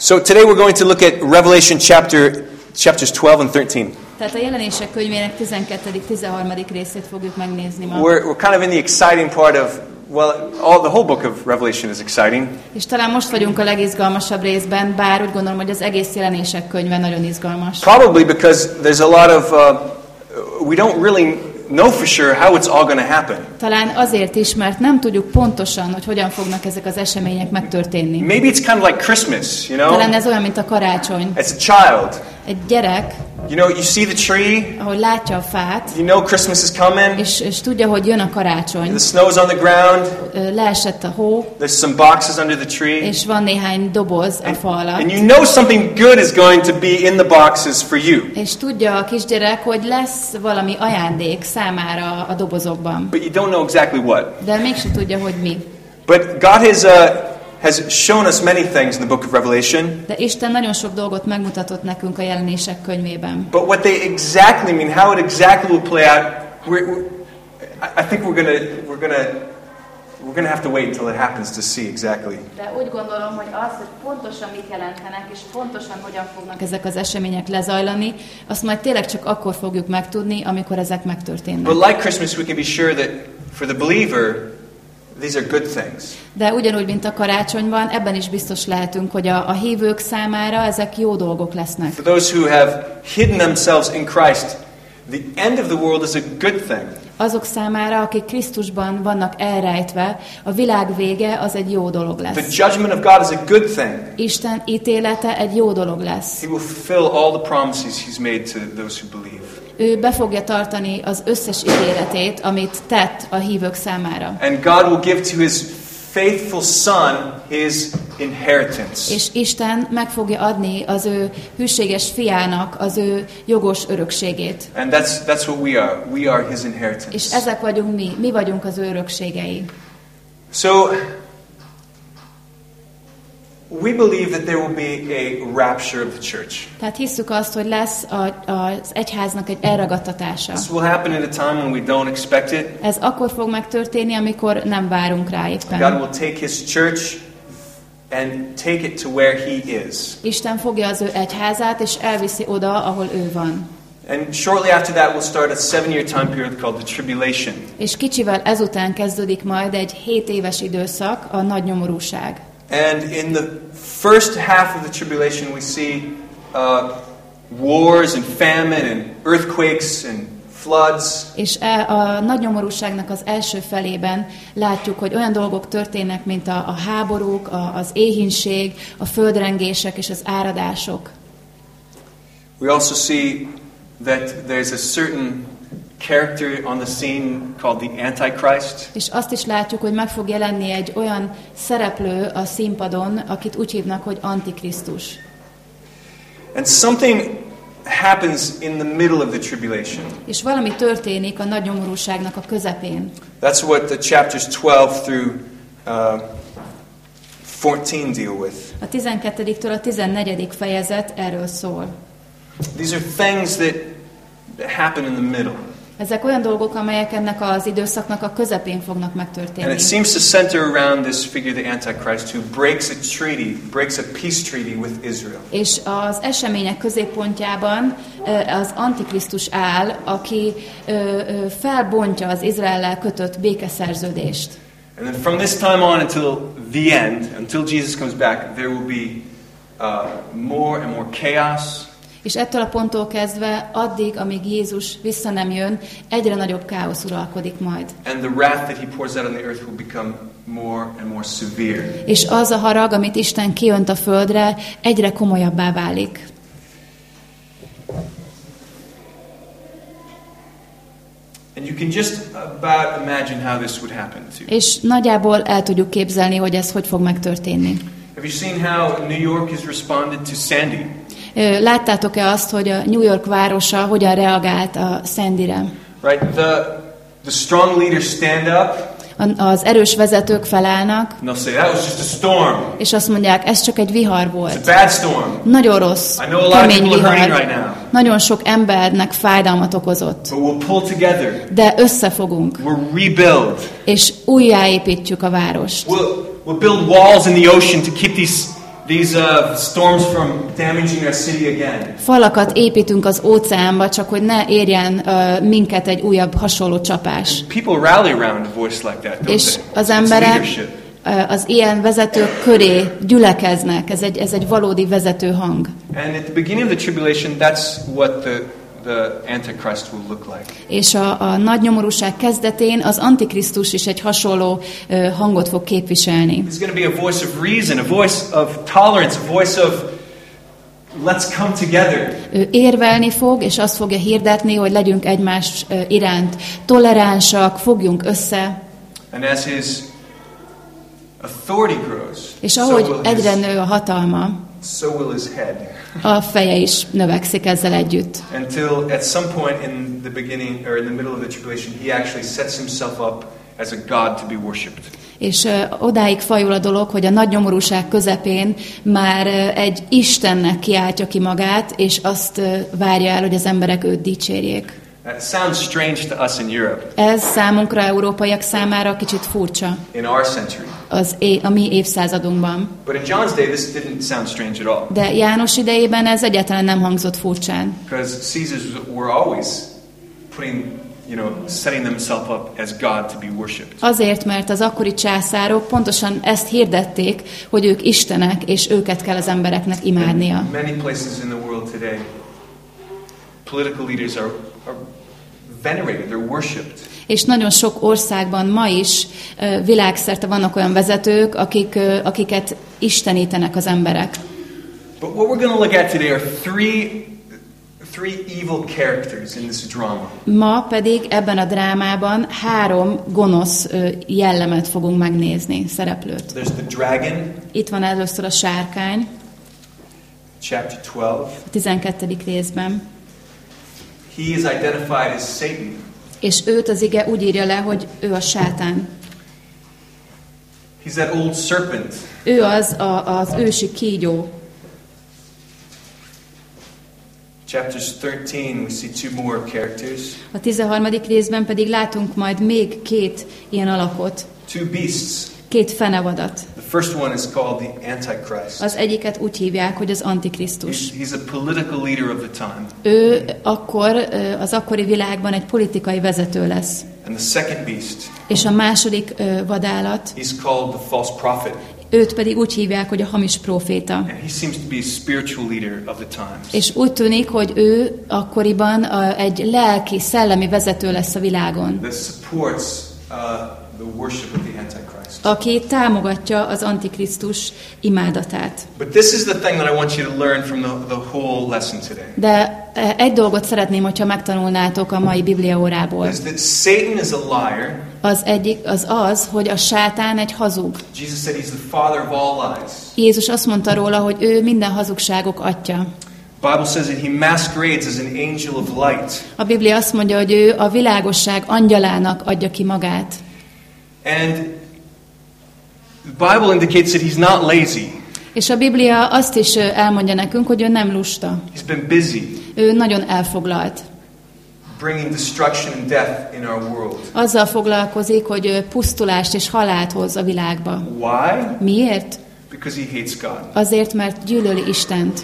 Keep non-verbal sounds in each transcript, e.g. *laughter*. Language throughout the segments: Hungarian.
So today we're going to look at Revelation chapter chapters 12 and 13. Tehát a jelenések könyvének 12.-13. részét fogjuk megnézni ma. We're, we're kind of in the exciting part of well, all the whole book of Revelation is exciting. És talán most vagyunk a legizgalmasabb részben, bár úgy gondolom, hogy az egész jelenések könyve nagyon izgalmas. Probably because there's a lot of uh, we don't really know for sure how it's all going to happen. Talán azért is, mert nem tudjuk pontosan, hogy hogyan fognak ezek az események megtörténni. Maybe it's kind of like Christmas, you know? Talán ez olyan, mint a karácsony. As a child, Egy gyerek, you know, you see the tree, ahogy látja a fát, you know Christmas is coming. és, és tudja, hogy jön a karácsony, The snow's on the ground. Leesett a hó, There's some boxes under the tree. és van néhány doboz a fa alatt. And you know something good is going to be in the boxes for you. És tudja a kisgyerek, hogy lesz valami ajándék számára a dobozokban. But you don't know exactly what. De mégse tudja, hogy mi. But God has, uh, has shown us many things in the book of Revelation. De Isten nagyon sok dolgot megmutatott nekünk a jelenések könyvében. But what they exactly mean, how it exactly will play out, we're, we're, I- think we're gonna we're gonna we're gonna have to wait until it happens to see exactly. De úgy gondolom, hogy az, hogy pontosan mit jelentenek, és pontosan hogyan fognak ezek az események lezajlani, azt majd tényleg csak akkor fogjuk megtudni, amikor ezek megtörténnek. But like Christmas, we can be sure that for the believer, these are good things. De ugyanúgy, mint a karácsonyban, ebben is biztos lehetünk, hogy a, a hívők számára ezek jó dolgok lesznek. For those who have hidden themselves in Christ, the end of the world is a good thing. Azok számára, akik Krisztusban vannak elrejtve, a világ vége az egy jó dolog The lesz. judgment of God is a good thing. Isten ítélete egy jó dolog lesz. He will fulfill all the promises He's made to those who believe. Ő be fogja tartani az összes ígéretét, amit tett a hívők számára. And God will give to His faithful Son His inheritance. És Isten meg fogja adni az ő hűséges fiának az ő jogos örökségét. And that's, that's what we are. We are His És inheritance. ezek vagyunk mi, mi vagyunk az ő örökségei. So, we believe that there will be a rapture of the church. Tehát hisszük azt, hogy lesz a, az egyháznak egy elragadtatása. This will happen at a time when we don't expect it. Ez akkor fog megtörténni, amikor nem várunk rá God éppen. will take His church and take it to where He is. Isten fogja az ő egyházát, és elviszi oda, ahol ő van. And shortly after that, we'll start a seven year time period called the tribulation. És kicsivel ezután kezdődik majd egy 7 éves időszak, a nagy nyomorúság. And in the first half of the tribulation, we see uh, wars and famine and earthquakes and floods. És e, a nagy nyomorúságnak az első felében látjuk, hogy olyan dolgok történnek, mint a, a háborúk, a, az éhínség, a földrengések és az áradások. We also see that there's a certain character on the scene called the Antichrist. És azt is látjuk, hogy meg fog jelenni egy olyan szereplő a színpadon, akit úgy hívnak, hogy Antikrisztus. And something happens in the middle of the tribulation. És valami történik a nagy nyomorúságnak a közepén. That's what the chapters 12 through uh, 14 deal with. A 12-től a 14. fejezet erről szól. These are things that happen in the middle. Ezek olyan dolgok, amelyek ennek az időszaknak a közepén fognak And megtörténni. it seems to center around this figure, the Antichrist, who breaks a treaty, breaks a peace treaty with Israel. És az események középpontjában az Antikrisztus áll, aki felbontja az Izraellel kötött békeszerződést. And then from this time on until the end, until Jesus comes back, there will be uh, more and more chaos, És ettől a ponttól kezdve addig, amíg Jézus vissza nem jön, egyre nagyobb káosz uralkodik majd. and the wrath that he pours out on the earth will become more and more severe. És az a harag, amit Isten kiönt a földre, egyre komolyabbá válik. And you can just about imagine how this would happen too. És nagyjából el tudjuk képzelni, hogy ez hogy fog megtörténni. Have you seen how New York has responded to Sandy? Láttátok-e azt, hogy a New York városa hogyan reagált a Sandyre? Right? The, the strong leaders stand up Az erős vezetők felállnak, say, és azt mondják, ez csak egy vihar volt. Nagyon rossz, kemény vihar. right. Nagyon sok embernek fájdalmat okozott. We'll. De összefogunk, és újjáépítjük a várost. We'll, we'll build walls in the ocean to keep these, these uh, storms from damaging our city again. Falakat építünk az óceánba, csak hogy ne érjen uh, minket egy újabb hasonló csapás. People rally around a voice like that, don't És they? az emberek uh, az ilyen vezetők köré gyülekeznek. Ez egy, ez egy valódi vezető hang. And at the beginning of the tribulation, that's what the, the Antichrist will look like. És a, a nagy nyomorúság kezdetén az Antikrisztus is egy hasonló uh, hangot fog képviselni. He's going to be a voice of reason, a voice of tolerance, a voice of let's come together. Ő érvelni fog, és azt fogja hirdetni, hogy legyünk egymás iránt toleránsak, fogjunk össze, And as his authority grows, és so ahogy will, egyre his, nő a hatalma, so will his head. A feje is növekszik ezzel együtt. Until at some point in the beginning or in the middle of the tribulation, he actually sets himself up as a God to be worshipped. És ö, odáig fajul a dolog, hogy a nagy nyomorúság közepén már ö, egy Istennek kiáltja ki magát, és azt ö, várja el, hogy az emberek őt dicsérjék. That sounds strange to us in Europe Ez számunkra, európaiak számára kicsit furcsa in our century. Az é- a mi évszázadunkban. But in John's day, this didn't sound strange at all. De János idejében ez egyáltalán nem hangzott furcsán. Because Caesars were always putting, you know, setting themselves up as God to be worshipped. Azért, mert az akkori császárok pontosan ezt hirdették, hogy ők Istenek, és őket kell az embereknek imádnia. In many places in the world today, political leaders are, are venerated, they're worshipped. És nagyon sok országban ma is világszerte vannak olyan vezetők, akik, akiket istenítenek az emberek. But what we're going to look at today are three, three evil characters in this drama. Ma pedig ebben a drámában három gonosz jellemet fogunk megnézni, szereplőt. There's the dragon, Itt van először a sárkány, chapter 12. a 12. részben. He is identified as Satan. És őt az ige úgy írja le, hogy ő a sátán. He's that old serpent. Ő az a, az ősi kígyó. Chapters 13, we see two more characters. A 13. részben pedig látunk majd még két ilyen alakot, Two beasts. két fenevadat. First one is called the Antichrist. Az egyiket úgy hívják, hogy az Antikrisztus. He's, he's a political leader of the time. Ő akkor az akkori világban egy politikai vezető lesz. And the second beast, És a második vadállat, he's called the false prophet. őt pedig úgy hívják, hogy a hamis próféta. And he seems to be a spiritual leader of the times. És úgy tűnik, hogy ő akkoriban a, egy lelki, szellemi vezető lesz a világon, That supports uh, the worship of. Aki támogatja az Antikrisztus imádatát. But this is the thing that I want you to learn from the, the whole lesson today. De e, egy dolgot szeretném, hogyha megtanulnátok a mai Biblia órából. Is that Satan is a liar. Az egyik az az, hogy a sátán egy hazug. Jesus said he's the father of all lies. Jézus azt mondta róla, hogy ő minden hazugságok atya. The Bible says that he masquerades as an angel of light. A Biblia azt mondja, hogy ő a világosság angyalának adja ki magát. And the Bible indicates that he's not lazy. És a Biblia azt is elmondja nekünk, hogy ő nem lusta. He's been busy Ő nagyon elfoglalt. bringing destruction and death in our world. Azzal foglalkozik, hogy pusztulást és halált hoz a világba. Why? Miért? Because he hates God. Azért, mert gyűlöli Istent.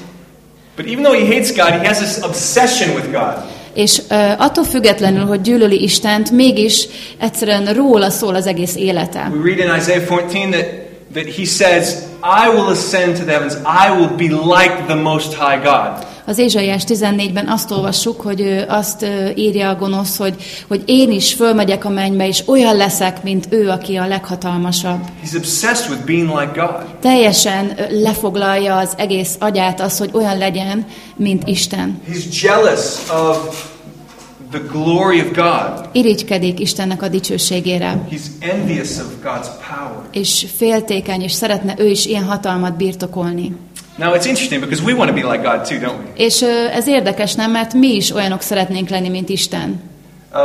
But even though he hates God, he has this obsession with God. És attól függetlenül, hogy gyűlöli Istent, mégis egyszerűen róla szól az egész élete. We read in Isaiah 14 that, that he says, I will ascend to the heavens, I will be like the Most High God. Az Ézsaiás 14-ben azt olvassuk, hogy azt írja a gonosz, hogy, hogy én is fölmegyek a mennybe, és olyan leszek, mint ő, aki a leghatalmasabb. He's obsessed with being like God. Teljesen lefoglalja az egész agyát az, hogy olyan legyen, mint Isten. He's jealous of the glory of God. Irigykedik Istennek a dicsőségére, He's envious of God's power. és féltékeny, és szeretne ő is ilyen hatalmat birtokolni. Now it's interesting because we want to be like God too, don't we? És ez érdekes, nem? Mert mi is olyanok szeretnénk lenni, mint Isten. Uh,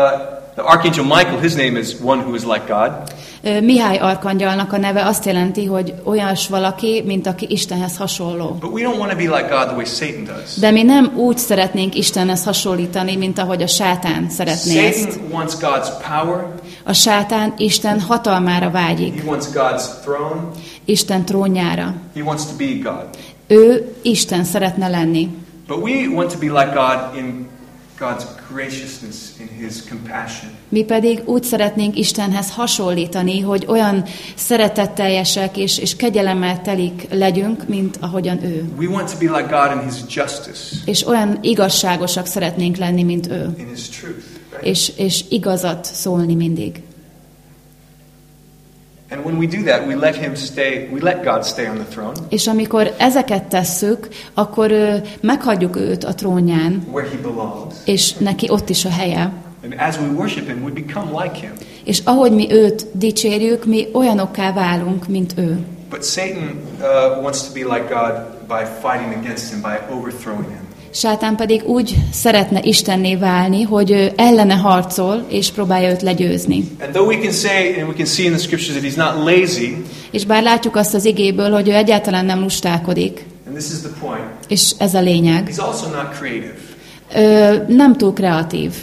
the archangel Michael, his name is one who is like God. Mihály Arkangyalnak a neve azt jelenti, hogy olyas valaki, mint aki Istenhez hasonló. But we don't want to be like God the way Satan does. De mi nem úgy szeretnénk Istenhez hasonlítani, mint ahogy a sátán szeretné ezt. Satan wants God's power. A sátán Isten hatalmára vágyik, He wants God's throne. Isten trónjára. He wants to be God. Ő Isten szeretne lenni. But we want to be like God in God's graciousness, in His compassion. Mi pedig úgy szeretnénk Istenhez hasonlítani, hogy olyan szeretetteljesek és, és kegyelemmel telik legyünk, mint ahogyan ő. We want to be like God in His justice, És olyan igazságosak szeretnénk lenni, mint ő. in His truth. Right? És, és igazat szólni mindig. And when we do that, we let Him stay. We let God stay on the throne, És amikor ezeket tesszük, akkor ö, meghagyjuk őt a trónján, where He belongs. és neki ott is a helye. And as we worship Him, we become like Him. És ahogy mi őt dicsérjük, mi olyanokká válunk, mint ő. But Satan uh, wants to be like God by fighting against Him, by overthrowing Him. Sátán pedig úgy szeretne Istenné válni, hogy ellene harcol, és próbálja őt legyőzni. And though we can say, and we can see in the scriptures that He's not lazy, És bár látjuk azt az igéből, hogy ő egyáltalán nem lustálkodik, and this is the point, és ez a lényeg, He's also not creative. ő nem túl kreatív.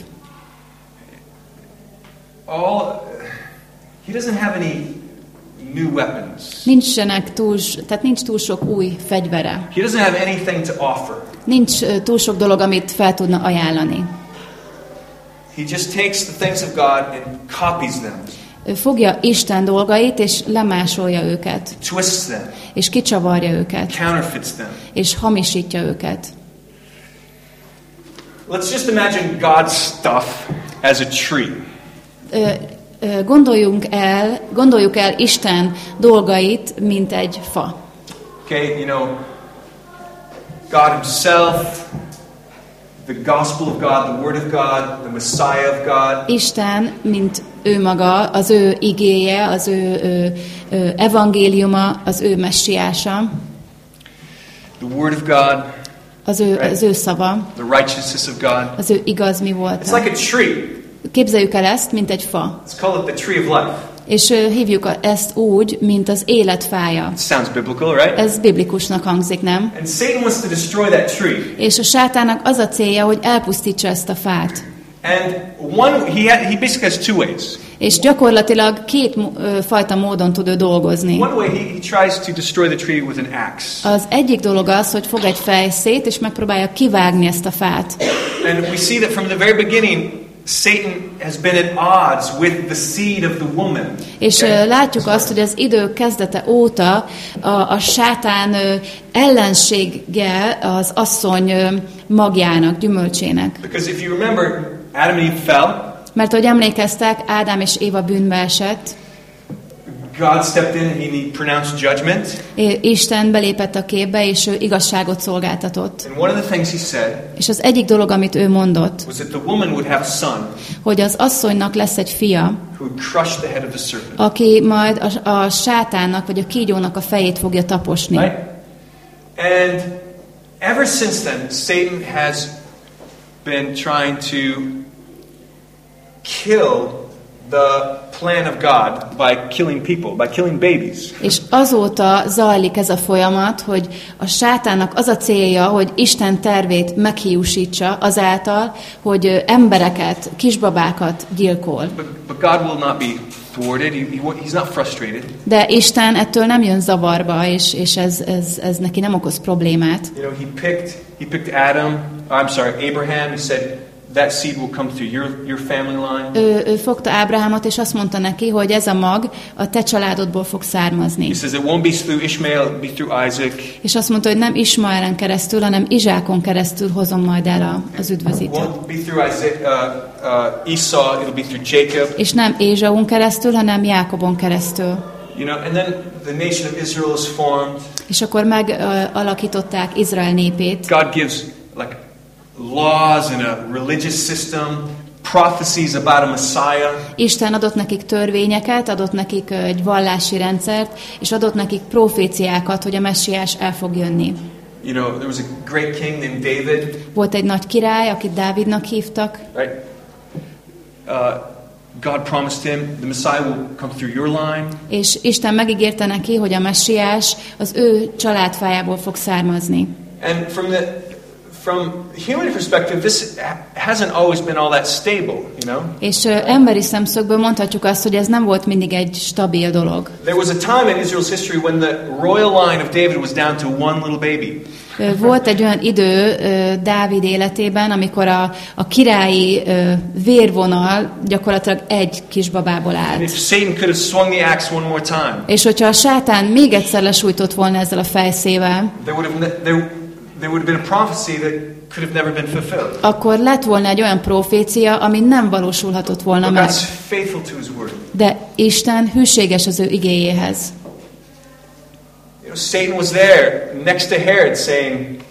All He doesn't have any new weapons. Nincsenek túl, tehát nincs túl sok új fegyvere. He doesn't have anything to offer. Nincs túl sok dolog, amit fel tudna ajánlani. He just takes the things of God and copies them, Ő fogja Isten dolgait, és lemásolja őket, twists them, és kicsavarja őket, counterfeits them. és hamisítja őket. Let's just imagine God's stuff as a tree. Gondoljunk el, gondoljuk el Isten dolgait, mint egy fa. Okay, you know, God Himself, the gospel of God, the Word of God, the Messiah of God, Isten, mint ő maga, az ő igéje, az ő, ő, ő evangéliuma, az ő messiása, the Word of God, az ő, az ő szava, the righteousness of God. az ő igaz mi It's volt. like a tree. Képzeljük el ezt, mint egy fa. Let's call it the tree of life. És hívjuk ezt úgy, mint az élet fája. It sounds biblical, right? Ez biblikusnak hangzik, nem? And Satan wants to destroy that tree. És a sátának az a célja, hogy elpusztítsa ezt a fát. And one, he, he basically has two ways. És gyakorlatilag két ö, fajta módon tud ő dolgozni. One way, he, he tries to destroy the tree with an axe. Az egyik dolog az, hogy fog egy fejszét, és megpróbálja kivágni ezt a fát. And we see that from the very beginning, Satan has been at odds with the seed of the woman. És Okay? látjuk azt, hogy az idő kezdete óta a, a sátán ellensége az asszony magjának, gyümölcsének. Because if you remember, Adam and Eve fell. Mert ahogy emlékeztek, Ádám és Éva bűnbe esett, God stepped in and he pronounced judgment. Isten belépett a képbe, és ő igazságot szolgáltatott. And one of the things he said És az egyik dolog, amit ő mondott, was that the woman would have a son hogy az asszonynak lesz egy fia, who would crush the head of the serpent. aki majd a, a sátánnak vagy a kígyónak a fejét fogja taposni. Right? And ever since then, Satan has been trying to kill the plan of God by killing people, by killing babies. És azóta zajlik ez a folyamat, hogy a sátának az a célja, hogy Isten tervét meghiúsítsa azáltal, hogy embereket, kisbabákat gyilkol. But, but God will not be thwarted. He, he's not frustrated. De Isten ettől nem jön zavarba, és, és ez, ez, ez neki nem okoz problémát. You know, he picked he picked Adam. I'm sorry, Abraham. He said that seed will come through your your family line. Ő, ő fogta Ábrahámot, és azt mondta neki, hogy ez a mag a te családodból fog származni. He says it won't be through Ishmael, be through Isaac. És azt mondta, hogy nem Ismaelen keresztül, hanem Izsákon keresztül hozom majd el a, az It üdvözítőt. won't be through Isaac, uh, uh, Esau, it'll be through Jacob. És nem Ézsaun keresztül, hanem Jákobon keresztül. You know, and then the nation of Israel is formed. És akkor megalakították Izrael népét, God gives like laws and a religious system, prophecies about a Messiah. Isten adott nekik törvényeket, adott nekik egy vallási rendszert, és adott nekik proféciákat, hogy a messiás el fog jönni. You know, there was a great king named David, Volt egy nagy király, akit Dávidnak hívtak, right? Uh, God promised him the Messiah will come through your line. és Isten megígérte neki, hogy a messiás az ő családfájából fog származni. And from the from human perspective, this ha- hasn't always been all that stable, you know? És ö, emberi szemszögből mondhatjuk azt, hogy ez nem volt mindig egy stabil dolog. There was a time in Israel's history when the royal line of David was down to one little baby. Volt egy olyan idő ö, Dávid életében, amikor a, a királyi ö, vérvonal gyakorlatilag egy kisbabából állt. if Satan could have swung the axe one more time, És hogyha a sátán még egyszer lesújtott volna ezzel a fejszével, there would have, there, there would have been a prophecy that could have never been fulfilled. akkor lett volna egy olyan profécia, ami nem valósulhatott volna But meg. God's faithful to his word. De Isten hűséges az ő igéjéhez. You know, Satan was there next to Herod saying,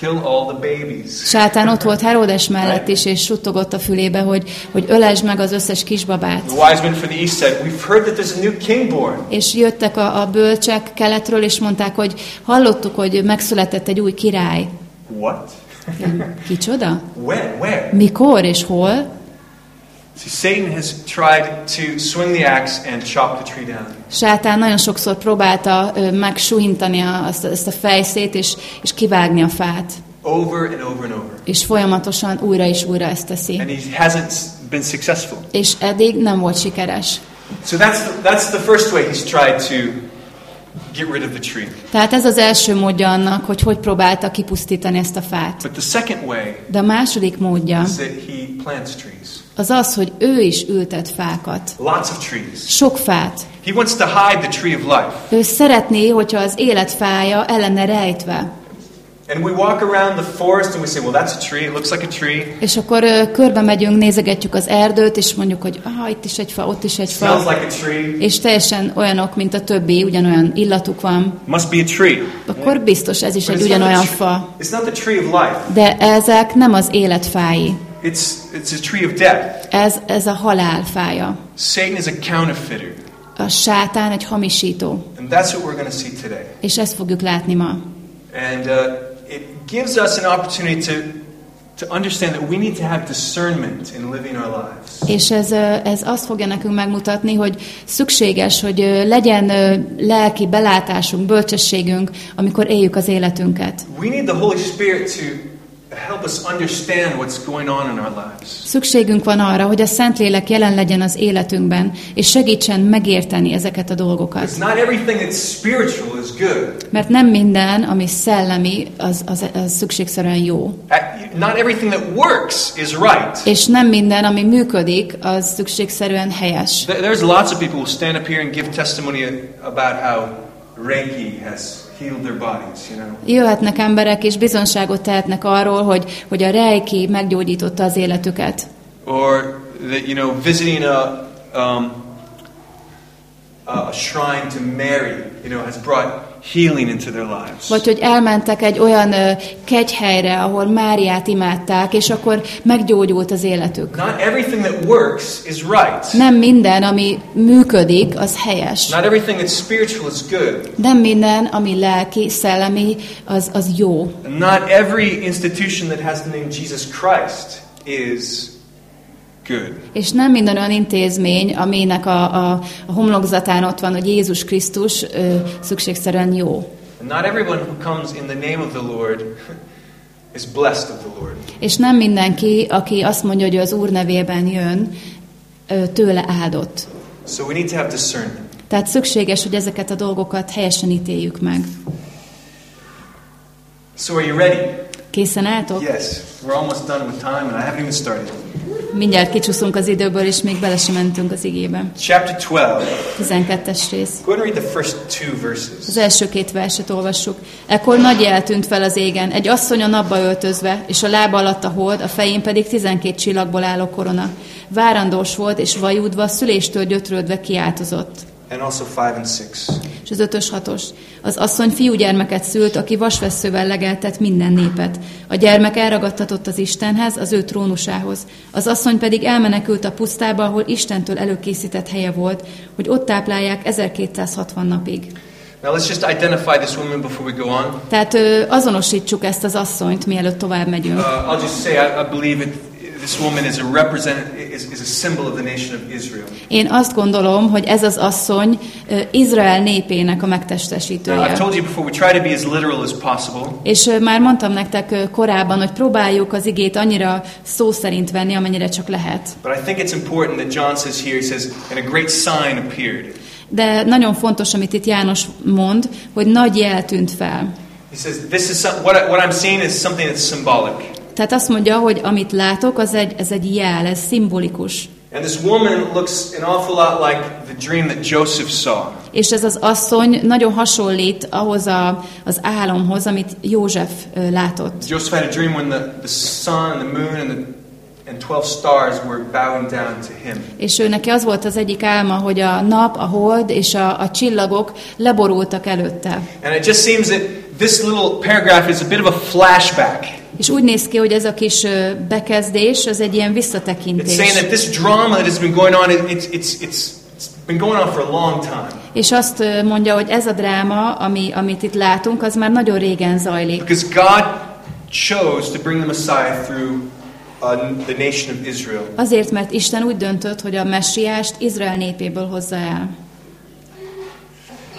kill all the babies. Sátán ott volt Herodes mellett is, és suttogott a fülébe, hogy, hogy ölesd meg az összes kisbabát. The wise men from the east said, we've heard that there's a new king born. És jöttek a, a bölcsek keletről, és mondták, hogy hallottuk, hogy megszületett egy új király. What? Kicsoda? *laughs* When? Where? Mikor és hol? See, Satan has tried to swing the axe and chop the tree down. Sátán nagyon sokszor próbálta megsuhintani azt, ezt a fejszét, és, és kivágni a fát. Over and over and over. És folyamatosan újra és újra ezt teszi. And he hasn't been successful. És eddig nem volt sikeres. So that's the, that's the first way he's tried to get rid of the tree. Tehát ez az első módja annak, hogy hogy próbálta kipusztítani ezt a fát. But the second way De a második módja is that he plants trees. az az, hogy ő is ültet fákat. Lots of trees. Sok fát. He wants to hide the tree of life. Ő szeretné, hogyha az életfája lenne rejtve. And we walk around the forest and we say, well, that's a tree. It looks like a tree. És akkor ö, körbe megyünk, nézegetjük az erdőt, és mondjuk, hogy ah, itt is egy fa, ott is egy Smells fa. like a tree. És teljesen olyanok, mint a többi, ugyanolyan illatuk van. Must be a tree. Akkor biztos ez is But egy ugyanolyan fa. it's not the tree of life. De ezek nem az életfái. It's, it's a tree of death. Ez, ez a halál fája. Satan is a counterfeiter. A sátán egy hamisító. And that's what we're see today. És ezt fogjuk látni ma. And uh, gives us an opportunity to, to understand that we need to have discernment in living our lives. És ez, ez azt fogja nekünk megmutatni, hogy szükséges, hogy legyen lelki belátásunk, bölcsességünk, amikor éljük az életünket. We need the Holy Spirit to help us understand what's going on in our lives. Szükségünk van arra, hogy a Szentlélek jelen legyen az életünkben, és segítsen megérteni ezeket a dolgokat. Because not everything that's spiritual is good. Mert nem minden, ami szellemi, az, az, az szükségszerűen jó. Uh, Not everything that works is right. És nem minden, ami működik, az szükségszerűen helyes. There- There's lots of people who stand up here and give testimony about how Reiki has healed their bodies, you know. Jöhetnek emberek, és bizonságot tehetnek arról, hogy, hogy a rejki meggyógyította az életüket. Or that, you know, visiting a, um, a shrine to Mary, you know, has brought healing into their lives. Vagy hogy elmentek egy olyan ö, kegyhelyre, ahol Máriát imádták, és akkor meggyógyult az életük. Not everything that works is right. Nem minden, ami működik, az helyes. Not everything that's spiritual is good. Nem minden, ami lelki, szellemi, az, az jó. And not every institution that has the name Jesus Christ is good. És nem minden olyan intézmény, aminek a, a, a homlokzatán ott van, hogy Jézus Krisztus ö, szükségszerűen jó. And not everyone who comes in the name of the Lord *laughs* is blessed of the Lord. És nem mindenki, aki azt mondja, hogy az Úr nevében jön, ö, tőle áldott. So we need to have discernment. Tehát szükséges, hogy ezeket a dolgokat helyesen ítéljük meg. So are you ready? Készen álltok? Yes. We're almost done with time and I haven't even started. Mindjárt kicsúszunk az időből, és még bele sem mentünk az igébe. Chapter 12. 12-es rész. Go and read the first two verses. Az első két verset olvassuk. Ekkor nagy jel tűnt fel az égen, egy asszony a napba öltözve, és a lába alatt a hold, a fején pedig tizenkét csillagból álló korona. Várandós volt, és vajúdva, szüléstől gyötrődve kiáltozott. And also 5 and 6. És az ötös hatos. Az asszony fiúgyermeket szült, aki vasvesszővel legeltet minden népet. A gyermek elragadtatott az Istenhez, az ő trónusához. Az asszony pedig elmenekült a pusztába, ahol Istentől előkészített helye volt, hogy ott táplálják 1260 napig. Now let's just identify this woman before we go on. Tehát azonosítsuk ezt az asszonyt, mielőtt tovább megyünk. Uh, I'll just say I, I believe it, this woman is a represent is, is a symbol of the nation of Israel. Én azt gondolom, hogy ez az asszony Izrael népének a Now, I've megtestesítője. told you before, we try to be as literal as possible. És már mondtam nektek korábban, hogy próbáljuk az igét annyira szó szerint venni, amennyire csak lehet. But I think it's important that John says here, he says, and a great sign appeared. De nagyon fontos, amit itt János mond, hogy nagy jel tűnt fel. He says, this is some, what, I, what I'm seeing is something that's symbolic. Tehát azt mondja, hogy amit látok, az egy, ez egy jel, ez szimbolikus. And this woman looks an awful lot like the dream that Joseph saw. És ez az asszony nagyon hasonlít ahhoz a, az álomhoz, amit József látott. Joseph had a dream when the, the sun, the moon, and, the, and 12 stars were bowing down to him. És ő neki az volt az egyik álma, hogy a nap, a hold és a, a csillagok leborultak előtte. And it just seems that this little paragraph is a bit of a flashback. És úgy néz ki, hogy ez a kis bekezdés, az egy ilyen It's visszatekintés. saying that this drama that has been going on, it- it's, it's, it's, it's been going on for a long time. És azt mondja, hogy ez a dráma, ami, amit itt látunk, az már nagyon régen zajlik. Because God chose to bring the Messiah through uh, the nation of Israel. Azért, mert Isten úgy döntött, hogy a messiást Izrael népéből hozza el.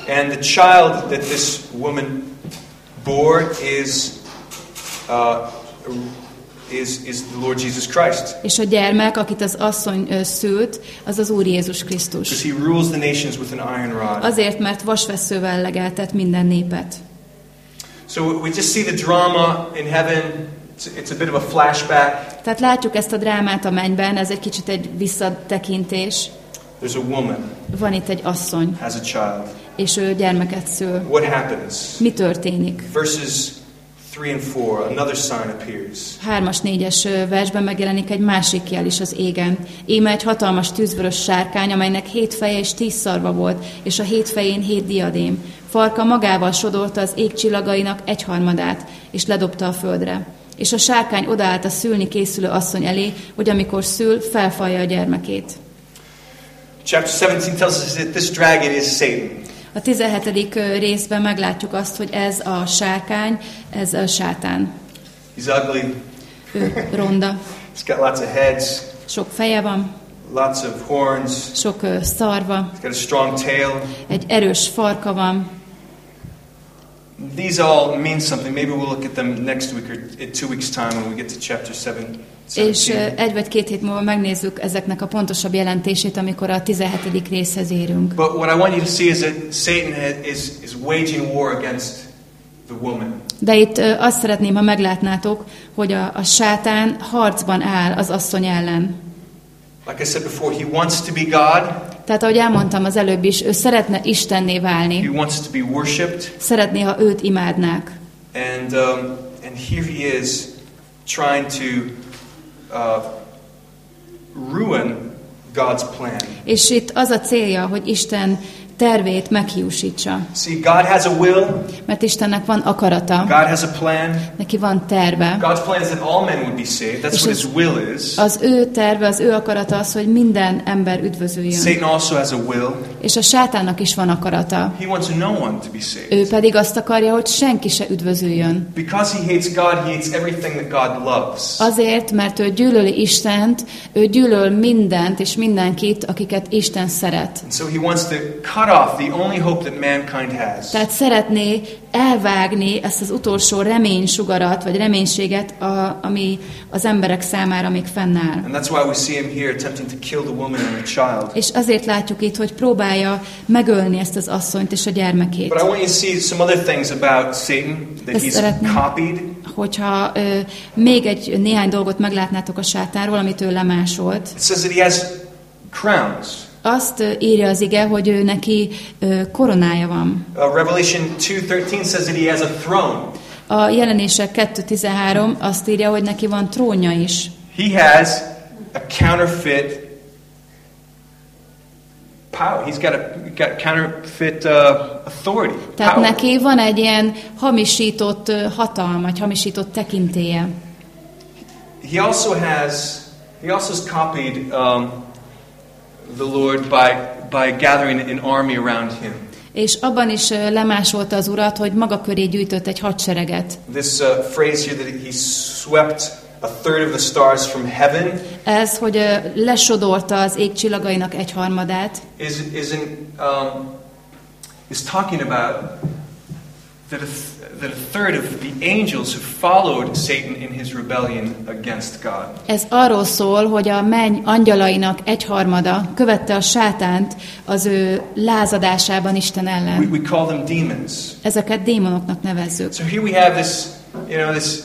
And the child that this woman bore is, is, is the Lord Jesus Christ. És a gyermek, akit az asszony szült, az az Úr Jézus Krisztus. Because he rules the nations with an iron rod. Azért, mert vasveszővel legeltet minden népet. So we just see the drama in heaven. It's, it's a bit of a flashback. Tehát látjuk ezt a drámát a mennyben, ez egy kicsit egy visszatekintés. There's a woman, Van itt egy asszony, has a child. és ő gyermeket szül. What happens? Mi történik? Verses Hármas, négyes versben megjelenik egy másik jel is az égen. Íme egy hatalmas tűzvörös sárkány, amelynek hét feje és tíz szarva volt, és a hét fején hét diadém. Farka magával sodorta az ég csillagainak egyharmadát, és ledobta a földre. És a sárkány odaállt a szülni készülő asszony elé, hogy amikor szül, felfalja a gyermekét. Chapter 17 tells us that this dragon is Satan. A 17. ö, részben meglátjuk azt, hogy ez a sárkány, ez a sátán. He's ugly. Ő ronda, He's got lots of heads, sok feje van, lots of horns. sok szarva, He's got a strong tail. egy erős farka van, These all mean something. Maybe we'll look at them next week or in two weeks' time when we get to chapter 7. És ö, 17. egy vagy két hét múlva megnézzük ezeknek a pontosabb jelentését, amikor a 17. részhez érünk. But what I want you to see is that Satan is, is waging war against the woman. De itt azt szeretném, ha meglátnátok, hogy a, a sátán harcban áll az asszony ellen. Like I said before, he wants to be God. Tehát, ahogy elmondtam az előbb is, ő szeretne Istenné He válni, wants to be worshipped. szeretné, ha őt imádnák. And, um, and here he is trying to uh, ruin God's plan. És itt az a célja, hogy Isten tervét meghiúsítsa. See, God has a will, Mert Istennek van akarata, God has a plan. neki van terve. God's plan is that all men would be saved. That's what his will is. Az ő terve, az ő akarata az, hogy minden ember üdvözüljön. Satan also has a will. És a sátánnak is van akarata. He wants no one to be saved. Ő pedig azt akarja, hogy senki se üdvözüljön. Because he hates God, he hates everything that God loves. Azért, mert ő gyűlöli Istent, ő gyűlöl mindent és mindenkit, akiket Isten szeret. And so he wants to cut off the only hope that mankind has. Tehát szeretné elvágni ezt az utolsó reménysugarat, vagy reménységet, a, ami az emberek számára még fennáll. And that's why we see him here attempting to kill the woman and the child. És azért látjuk itt, hogy próbálja megölni ezt az asszonyt és a gyermekét. But I want you to see some other things about Satan that he's szeretném. copied. Hogyha ö, még egy néhány dolgot meglátnátok a sátánról, amit ő lemásolt, It says that he has crowns. Azt írja az ige, hogy ő neki koronája van. Uh, Revelation 2.13 says that he has a throne. A jelenések 2.13 azt írja, hogy neki van trónja is. He has a counterfeit power. He's got a got counterfeit uh, authority. Tehát power. neki van egy ilyen hamisított hatalma, egy hamisított tekintélye. He also has he also has copied um, the Lord by by gathering an army around him. És abban is lemásolta az urat, hogy maga köré gyűjtött egy hadsereget. This uh, phrase here that he swept a third of the stars from heaven Ez, hogy ö, lesodorta az ég csillagainak egyharmadát, is, is, in, um, is talking about that a, th- that a third of the angels who followed Satan in his rebellion against God. Ez arról szól, hogy a menny angyalainak egyharmada követte a sátánt az ő lázadásában Isten We, ellen. we call them demons. Ezeket démonoknak nevezzük. So here we have this, you know, this,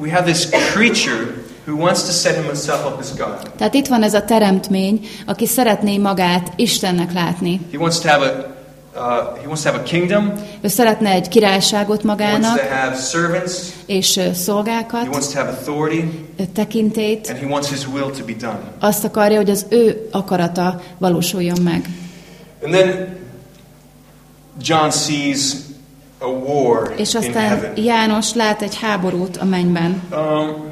we have this creature who wants to set himself up as God. Tehát itt van ez a teremtmény, aki szeretné magát Istennek látni. He wants to have a, uh, he wants to have a kingdom. Ő szeretne egy királyságot He wants magának, to have servants. és ö, He szolgákat, wants to have authority, tekintét. and he wants his will to be done. Azt akarja, hogy az ő akarata valósuljon meg. And then John sees a war És in aztán heaven. János lát egy háborút a mennyben. Um,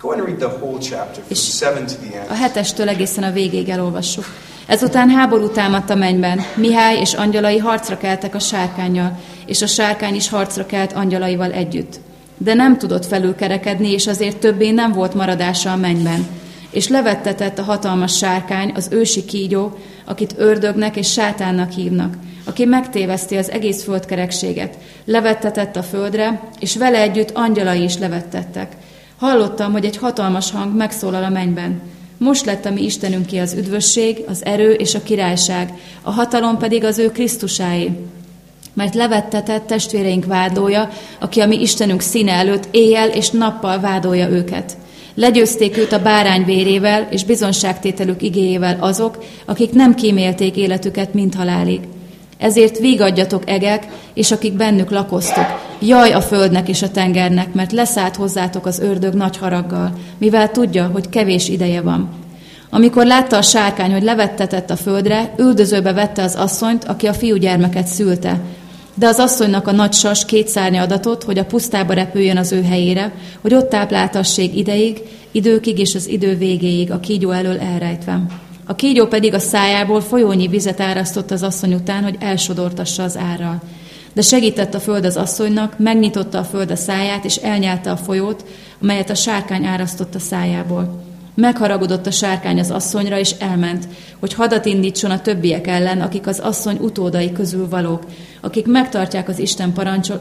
go and read the whole chapter from És- seven to the A end. hetestől egészen a végéig elolvassuk. Ezután háború támadt a mennyben. Mihály és angyalai harcra keltek a sárkányjal, és a sárkány is harcra kelt angyalaival együtt. De nem tudott felülkerekedni, és azért többé nem volt maradása a mennyben. És levettetett a hatalmas sárkány, az ősi kígyó, akit ördögnek és sátánnak hívnak, aki megtéveszti az egész földkerekséget. Levettetett a földre, és vele együtt angyalai is levettettek. Hallottam, hogy egy hatalmas hang megszólal a mennyben. Most lett a mi Istenünké az üdvösség, az erő és a királyság, a hatalom pedig az ő Krisztusáé. Mert levettetett testvéreink vádlója, aki a mi Istenünk színe előtt éjjel és nappal vádolja őket. Legyőzték őt a bárány vérével és bizonságtételük igéjével azok, akik nem kímélték életüket, mint halálig. Ezért vígadjatok egek, és akik bennük lakoztok. Jaj a földnek és a tengernek, mert leszállt hozzátok az ördög nagy haraggal, mivel tudja, hogy kevés ideje van. Amikor látta a sárkány, hogy levettetett a földre, üldözőbe vette az asszonyt, aki a fiúgyermeket szülte. De az asszonynak a nagy sas két szárnya adatot, hogy a pusztába repüljön az ő helyére, hogy ott tápláltassék ideig, időkig és az idő végéig, a kígyó elől elrejtve. A kígyó pedig a szájából folyónyi vizet árasztott az asszony után, hogy elsodortassa az árral. De segített a föld az asszonynak, megnyitotta a föld a száját, és elnyálta a folyót, amelyet a sárkány árasztott a szájából. Megharagudott a sárkány az asszonyra, és elment, hogy hadat indítson a többiek ellen, akik az asszony utódai közül valók, akik megtartják az Isten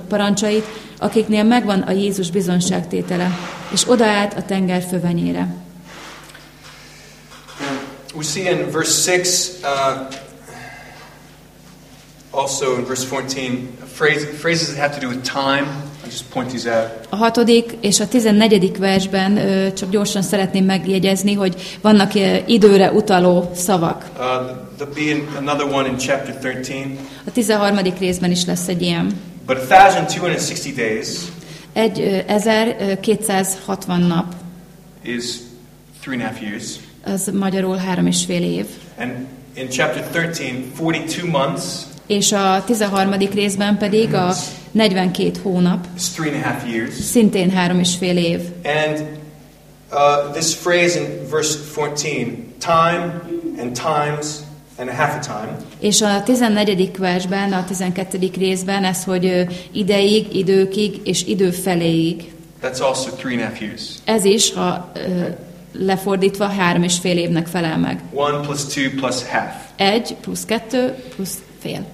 parancsait, akiknél megvan a Jézus bizonságtétele, és odaállt a tenger fövenyére. We see in verse 6, uh, also in verse 14, phrase, phrases that have to do with time. I'll just point these out. A hatodik és a tizennegyedik versben csak gyorsan szeretném megjegyezni, hogy vannak időre utaló szavak. Uh, there'll be an, another one in chapter 13. A tizenharmadik részben is lesz egy ilyen. But 1,260 days Egy ö, 1260 nap, is three and a half years. az magyarul három és fél év. And in chapter 13, 42 months És a 13. részben pedig a 42 hónap, szintén három és fél év. And uh, this phrase in verse 14, time and times and a half a time, És a 14. versben, a 12. részben ez, hogy ideig, időkig és idő feléig. that's also three and a half years. Ez is, ha ö, lefordítva, három és fél évnek felel meg. One plus two plus half. Egy plusz kettő plusz fél.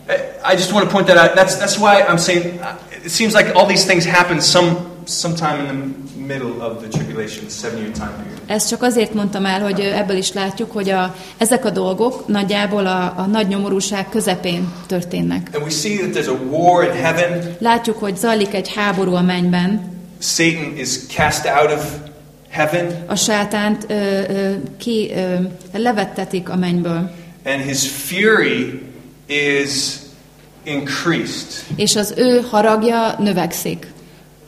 I just want to point that out. That's, that's why I'm saying uh, it seems like all these things happen some, sometime in the middle of the tribulation, seven year time period. Ezt csak azért mondtam el, hogy ebből is látjuk, hogy a, ezek a dolgok nagyjából a, a nagy nyomorúság közepén történnek. And we see that there's a war in heaven. Látjuk, hogy zajlik egy háború a mennyben, Satan is cast out of heaven, a sátánt ö, ö, ki ö, levettetik a mennyből, and his fury is increased. és az ő haragja növekszik.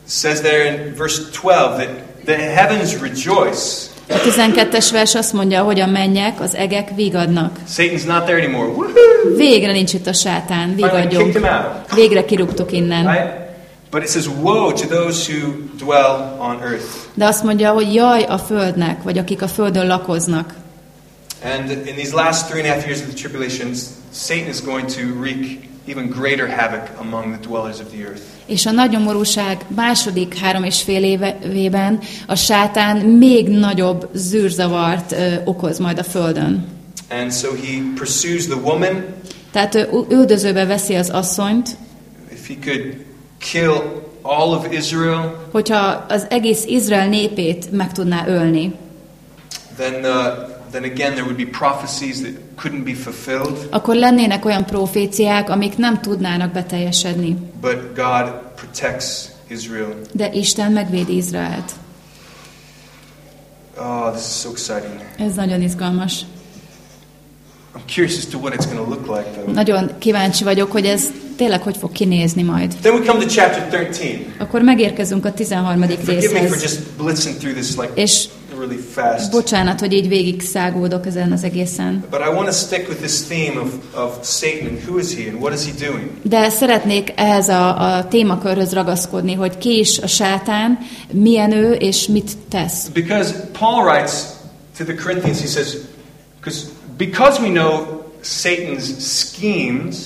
Says there in verse 12 that the heavens rejoice. A 12-es vers azt mondja, hogy a mennyek, az egek vigadnak. Satan's not there anymore. Woohoo! Végre nincs itt a sátán, vigadjunk. Végre kirúgtuk innen. Right? But it says, Woe to those who dwell on earth. De azt mondja, hogy jaj a földnek, vagy akik a földön lakoznak. And in these last three and a half years of the tribulation, Satan is going to wreak even greater havoc among the dwellers of the earth. És a nagy nyomorúság második három és fél évében a sátán még nagyobb zűrzavart ö, okoz majd a földön. And so he pursues the woman. Tehát ő üldözőbe veszi az asszonyt, If he could kill all of Israel, hogyha az egész Izrael népét meg tudná ölni, then, uh, then again there would be prophecies that couldn't be fulfilled. akkor lennének olyan proféciák, amik nem tudnának beteljesedni. But God protects Israel. De Isten megvédi Izraelt. Oh, this is so exciting. Ez nagyon izgalmas. I'm curious as to what it's going to look like, though. Nagyon kíváncsi vagyok, hogy ez tényleg hogy fog kinézni majd. Then we come to chapter 13. Akkor megérkezünk a 13. Forgive me for részhez. just blitzing through this like És really fast. bocsánat, hogy így végig szágódok ezen az egészen. But I want to stick with this theme of, of Satan and who is he and what is he doing. De szeretnék ehhez a, a témakörhöz ragaszkodni, hogy ki is a sátán, milyen ő és mit tesz. Because Paul writes to the Corinthians, he says, because, because we know Satan's schemes,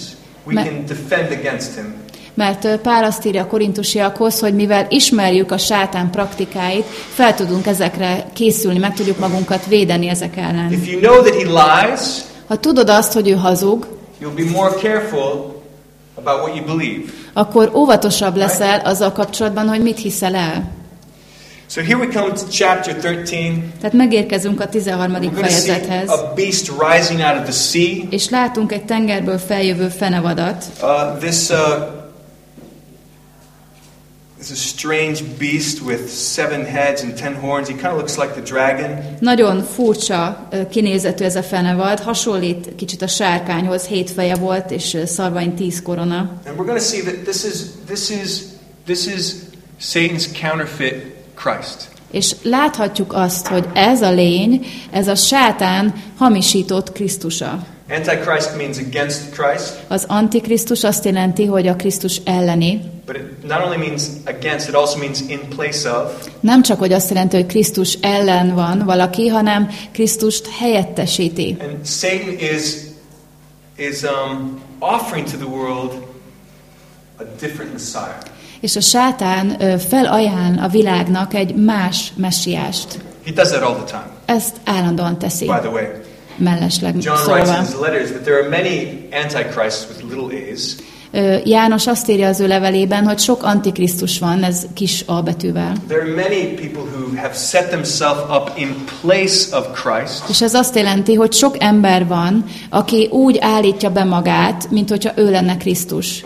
we Ma- can defend against him. Mert Pál azt írja a korintusiakhoz, hogy mivel ismerjük a sátán praktikáit, fel tudunk ezekre készülni, meg tudjuk magunkat védeni ezek ellen. If you know that he lies, Ha tudod azt, hogy ő hazug, you'll be more careful about what you believe. akkor óvatosabb leszel azzal kapcsolatban, hogy mit hiszel el. So here we come to chapter 13. Tehát megérkezünk a 13. We're going to see fejezethez, a beast rising out of the sea. és látunk egy tengerből feljövő fenevadat. Uh, this uh, is a strange beast with seven heads and ten horns. He kind of looks like the dragon. Nagyon furcsa kinézetű ez a fenevad, hasonlít kicsit a sárkányhoz, hét feje volt, és szarvain tíz korona. And we're going to see that this is this is this is Satan's counterfeit Christ. És láthatjuk azt, hogy ez a lény, ez a sátán hamisított Krisztusa. Antichrist means against Christ, Az antikrisztus azt jelenti, hogy a Krisztus elleni. but it not only means against, it also means in place of. Nem csak, hogy azt jelenti, hogy Krisztus ellen van valaki, hanem Krisztust helyettesíti. And Satan is is um, offering to the world a different Messiah. És a sátán felajánl a világnak egy más messiást. He does that all the time. Ezt állandóan teszi, By the way, mellesleg szólva. in his letters that there are many antichrists with little a's, Ö, János azt írja az ő levelében, hogy sok antikrisztus van, ez kis A betűvel. És ez azt jelenti, hogy sok ember van, aki úgy állítja be magát, mint hogyha ő lenne Krisztus.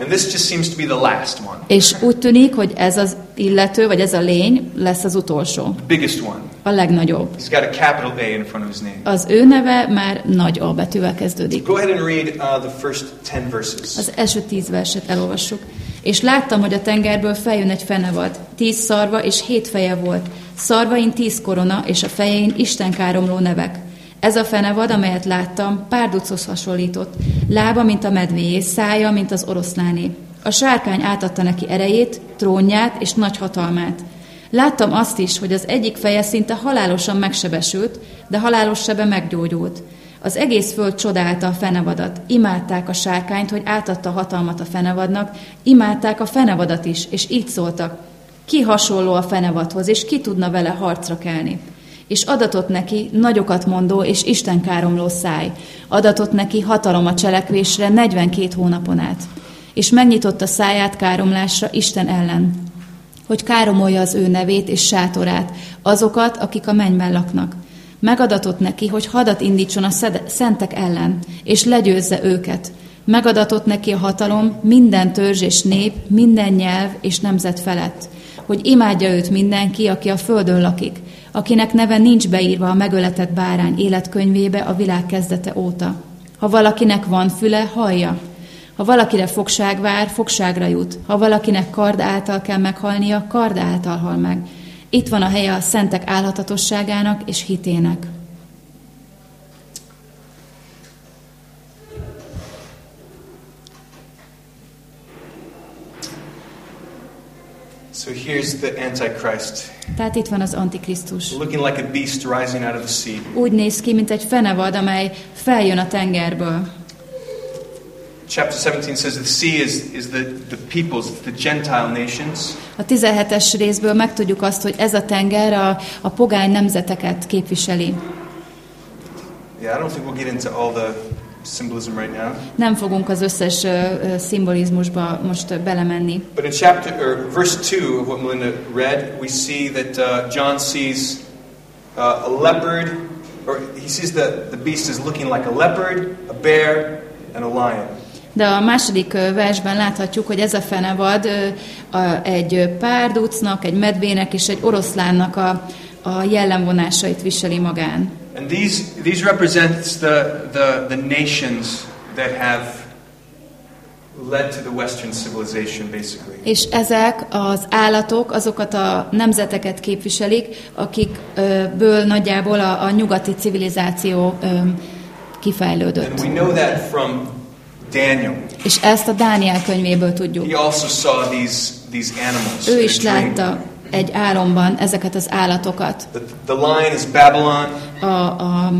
És úgy tűnik, hogy ez az illető, vagy ez a lény lesz az utolsó, the biggest one. a legnagyobb. He's got a capital A in front of his name. Az ő neve már nagy A betűvel kezdődik. Go ahead and read uh, the first 10 verses. Az első tíz verset elolvassuk. És láttam, hogy a tengerből feljön egy fenevad. Tíz szarva és hét feje volt. Szarvain tíz korona, és a fején istenkáromló nevek. Ez a fenevad, amelyet láttam, párduchoz hasonlított. Lába, mint a medvéjé, szája, mint az oroszláné. A sárkány átadta neki erejét, trónját és nagy hatalmát. Láttam azt is, hogy az egyik feje szinte halálosan megsebesült, de halálos sebe meggyógyult. Az egész föld csodálta a fenevadat, imádták a sárkányt, hogy átadta hatalmat a fenevadnak, imádták a fenevadat is, és így szóltak. Ki hasonló a fenevadhoz, és ki tudna vele harcra kelni? És adatot neki nagyokat mondó és istenkáromló száj. Adatot neki hatalom a cselekvésre 42 hónapon át. És megnyitotta száját káromlásra Isten ellen, hogy káromolja az ő nevét és sátorát, azokat, akik a mennyben laknak. Megadatott neki, hogy hadat indítson a szentek ellen, és legyőzze őket. Megadatott neki a hatalom minden törzs és nép, minden nyelv és nemzet felett, hogy imádja őt mindenki, aki a földön lakik, akinek neve nincs beírva a megöletett bárány életkönyvébe a világ kezdete óta. Ha valakinek van füle, hallja. Ha valakire fogság vár, fogságra jut. Ha valakinek kard által kell meghalnia, kard által hal meg. Itt van a helye a szentek álhatatosságának és hitének. So here's the Antichrist, Tehát itt van az Antikrisztus. looking like a beast rising out of the sea. Úgy néz ki, mint egy fenevad, amely feljön a tengerből. Chapter 17 says the sea is, is the, the peoples, the Gentile nations. A 17-es részből megtudjuk azt, hogy ez a tenger a, a pogány nemzeteket képviseli. Yeah, I don't think we'll get into all the symbolism right now. Nem fogunk az összes ö, szimbolizmusba most ö, belemenni. But in chapter or verse two of what Melinda read, we see that uh, John sees uh, a leopard, or he sees the, the beast is looking like a leopard, a bear, and a lion. De a második versben láthatjuk, hogy ez a fenevad egy párducnak, egy medvének és egy oroszlánnak a, a jellemvonásait viseli magán. And these these represents the, the, the nations that have led to the Western civilization, basically. És ezek az állatok azokat a nemzeteket képviselik, akikből nagyjából a, a nyugati civilizáció kifejlődött. And we know that from Daniel. És ezt a Dániel könyvéből tudjuk. He also saw these these animals. Ő is látta egy álomban ezeket az állatokat. The, the lion is Babylon. A, a,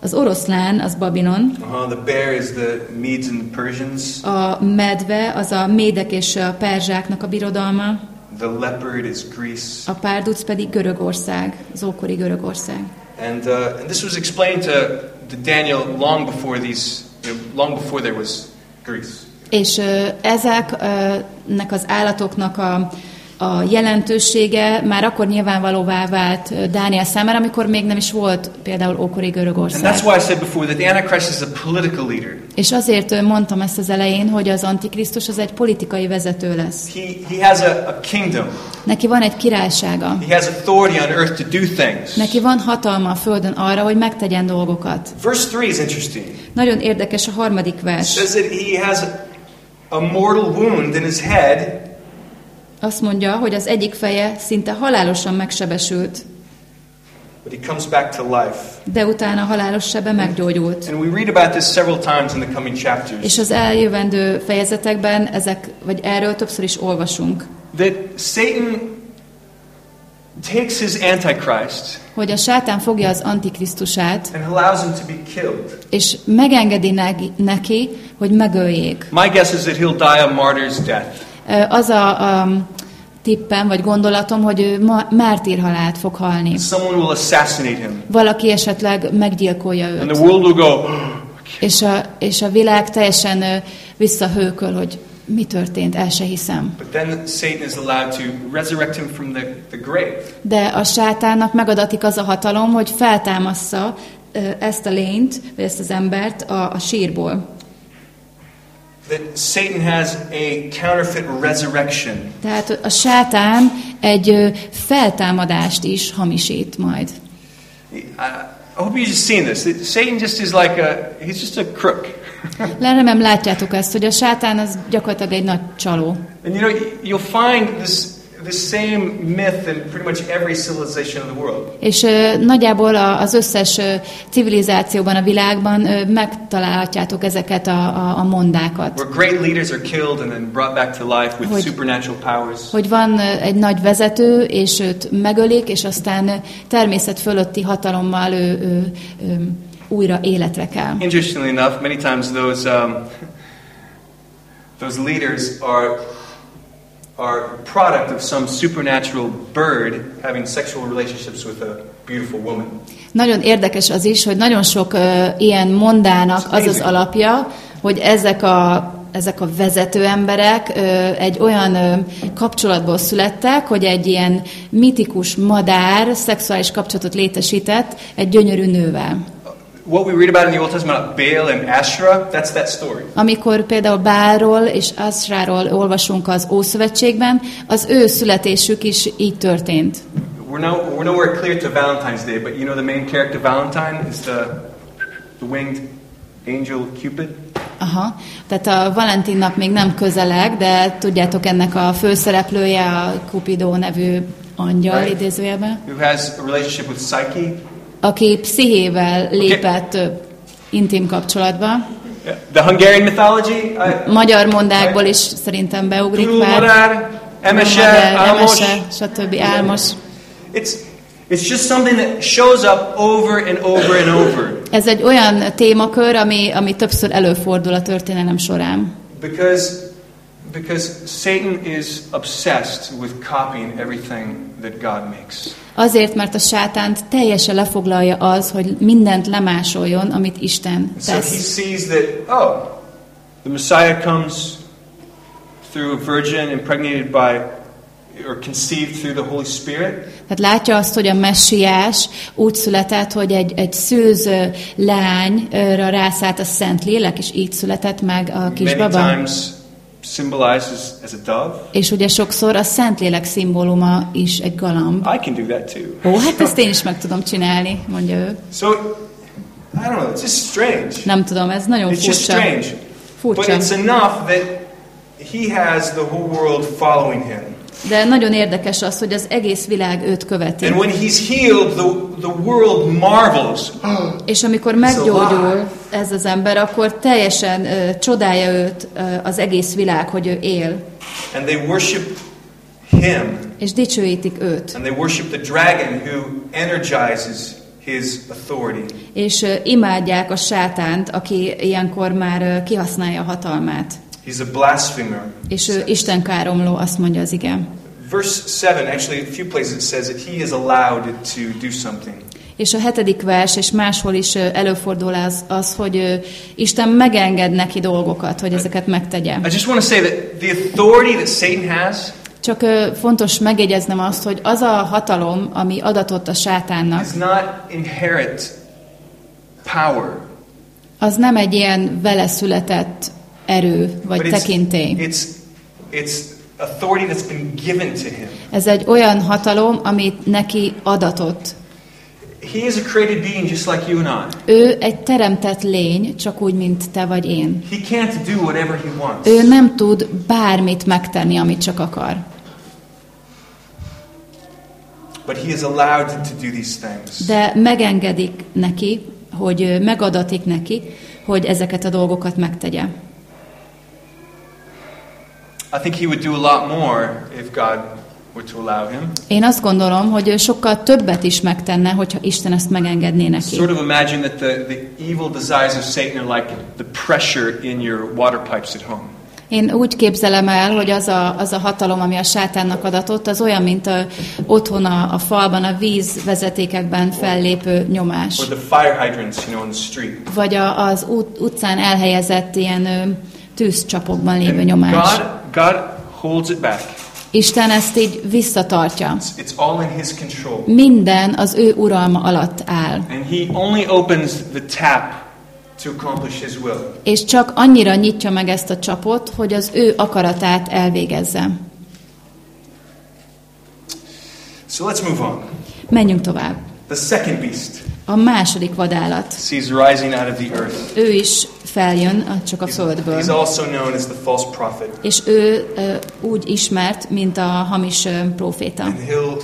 az oroszlán az Babilon, Uh-huh. The bear is the Medes and the Persians. a medve az a médek és a perzsáknak a birodalma, The leopard is Greece. a párduc pedig Görögország, az ókori Görögország. And, uh, and this was explained to, to Daniel long before these, long before there was Greece. És ezeknek az állatoknak a, a jelentősége már akkor nyilvánvalóvá vált Dániel számára, amikor még nem is volt például ókori And Görögország. that's why I said before that the Antichrist is a political leader. És azért mondtam ezt az elején, hogy az Antikrisztus az egy politikai vezető lesz. He, he has a, a kingdom. Neki van egy királysága. He has authority on earth to do things. Neki van hatalma a földön arra, hogy megtegyen dolgokat. Verse 3 is interesting. Nagyon érdekes a harmadik It vers. says that he has a mortal wound in his head, Azt mondja, hogy az egyik feje szinte halálosan megsebesült, but he comes back to life. de utána halálos sebe meggyógyult. And we read about this several times in the coming chapters. És az eljövendő fejezetekben ezek, vagy erről többször is olvasunk, That Satan takes his Antichrist hogy a sátán fogja az antikrisztusát, and allows him to be killed. és megengedi neki, hogy megöljék. My guess is that he'll die a martyr's death. Az a, a tippem, vagy gondolatom, hogy ő ma- mártírhalált fog halni. Someone will assassinate him. Valaki esetleg meggyilkolja And őt. the world will go, És a, és a világ teljesen visszahőköl, hogy mi történt, el se hiszem. but then Satan is allowed to resurrect him from the, the grave. De a sátánnak megadatik az a hatalom, hogy feltámassza ezt a lényt, vagy ezt az embert a, a sírból. That Satan has a counterfeit resurrection. Tehát a sátán egy feltámadást is hamisít majd. I, I hope you've seen this. Satan just is like a, he's just a crook. *laughs* Remélem látjátok ezt, hogy a sátán az gyakorlatilag egy nagy csaló. And you know, you'll find this, this same myth in pretty much every civilization of the world. És nagyjából a, az összes civilizációban, a világban ö, megtalálhatjátok ezeket a, a, a mondákat. Where great leaders are killed and then brought back to life with Hogy- supernatural powers. Hogy van egy nagy vezető, és őt megölik, és aztán ö, természet fölötti hatalommal ő, ő, ő újra életre kell. Interestingly enough, many times those, um, *laughs* those leaders are, are product of some supernatural bird having sexual relationships with a beautiful woman. Nagyon érdekes az is, hogy nagyon sok ö, ilyen mondának az az alapja, hogy ezek a ezek a vezető emberek ö, egy olyan ö, kapcsolatból születtek, hogy egy ilyen mitikus madár szexuális kapcsolatot létesített egy gyönyörű nővel. What we read about in the Old Testament about Baal and Asherah, that's that story. Amikor például Bálról és Asráról olvasunk az Ószövetségben, az ő születésük is így történt. We're, no, we're nowhere clear to Valentine's Day, but you know the main character Valentine is the, the winged angel Cupid. Aha, tehát a Valentin nap még nem közeleg, de tudjátok ennek a főszereplője a Cupido nevű angyal Right. idézőjelben, who has a relationship with Psyche. Aki pszihével lépett ö, intim kapcsolatba. The Hungarian mythology. I, Magyar mondákból is szerintem beugrik már. Emese, Madár, Álmos. Stb. Álmos. It's, It's just something that shows up over and over and over. Ez egy olyan témakör, ami, ami többször előfordul a történelem során. Because, because Satan is obsessed with copying everything that God makes. Azért, mert a sátánt teljesen lefoglalja az, hogy mindent lemásoljon, amit Isten And so he tesz. sees that, oh, the Messiah comes through a virgin impregnated by or conceived through the Holy Spirit. Tehát látja azt, hogy a messiás úgy született, hogy egy, egy szőző lányra rászállt a Szent Lélek, és így született meg a Many kisbaba. times symbolized as, a dove. És ugye sokszor a Szentlélek szimbóluma is egy galamb. I can do that too. Ó, hát ezt én is meg tudom csinálni, mondja ő. So, I don't know, it's just strange. Nem tudom, ez nagyon It's just furcsa. strange. But Furcsa. it's enough that he has the whole world following him. De nagyon érdekes az, hogy az egész világ őt követi. And when he's healed, the, the world marvels. *gasps* És amikor meggyógyul ez az ember, akkor teljesen ö, csodálja őt ö, az egész világ, hogy ő él. And they worship him. És dicsőítik őt. And they worship the dragon who energizes his authority. És ö, imádják a sátánt, aki ilyenkor már ö, kihasználja a hatalmát. He's a blasphemer. És ő Isten káromló, azt mondja az ige. Verse 7, actually, a few places it says that he is allowed to do something. És a hetedik vers, és máshol is előfordul az, az hogy Isten megenged neki dolgokat, hogy ezeket megtegye. I just want to say that the authority that Satan has Csak fontos megjegyeznem azt, hogy az a hatalom, ami adatott a sátánnak, is not inherent power, az nem egy ilyen vele született erő vagy but it's, tekintély. it's, it's authority that's been given to him. Ez egy olyan hatalom, amit neki adatott. He is a created being just like you and I. Ő egy teremtett lény, csak úgy, mint te vagy én. He can't do whatever he wants. Ő nem tud bármit megtenni, amit csak akar. But he is allowed to do these things. De megengedik neki, hogy megadatik neki, hogy ezeket a dolgokat megtegye. I think he would do a lot more if God were to allow him. Én azt gondolom, hogy ő sokkal többet is megtenne, hogyha Isten ezt megengedné neki. Sort of imagine that the, the evil desires of Satan are like the pressure in your water pipes at home. Én úgy képzelem el, hogy az a, az a hatalom, ami a sátánnak adatott, az olyan, mint a, otthon a, a falban a vízvezetékekben fellépő nyomás. Or the fire hydrants, you know, on the street. Vagy a, az út, utcán elhelyezett ilyen tűzcsapokban lévő nyomás. God, God holds it back. Isten ezt így visszatartja. It's, it's all in his control. Minden az ő uralma alatt áll. And he only opens the tap to accomplish his will. És csak annyira nyitja meg ezt a csapot, hogy az ő akaratát elvégezze. So let's move on. Menjünk tovább. The second beast A második vadállat. sees rising out of the earth. Ő is feljön csak a földből. he's also known as the false prophet. És ő ö, úgy ismert, mint a hamis ö, próféta. And he'll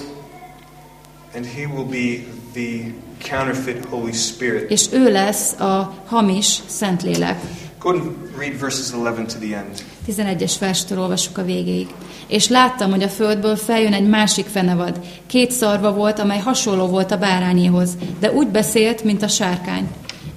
and he will be the counterfeit Holy Spirit. És ő lesz a hamis Szentlélek. Go and read verses 11 to the end. 11-es verstől olvassuk a végéig. És láttam, hogy a földből feljön egy másik fenevad. Két szarva volt, amely hasonló volt a bárányéhoz, de úgy beszélt, mint a sárkány.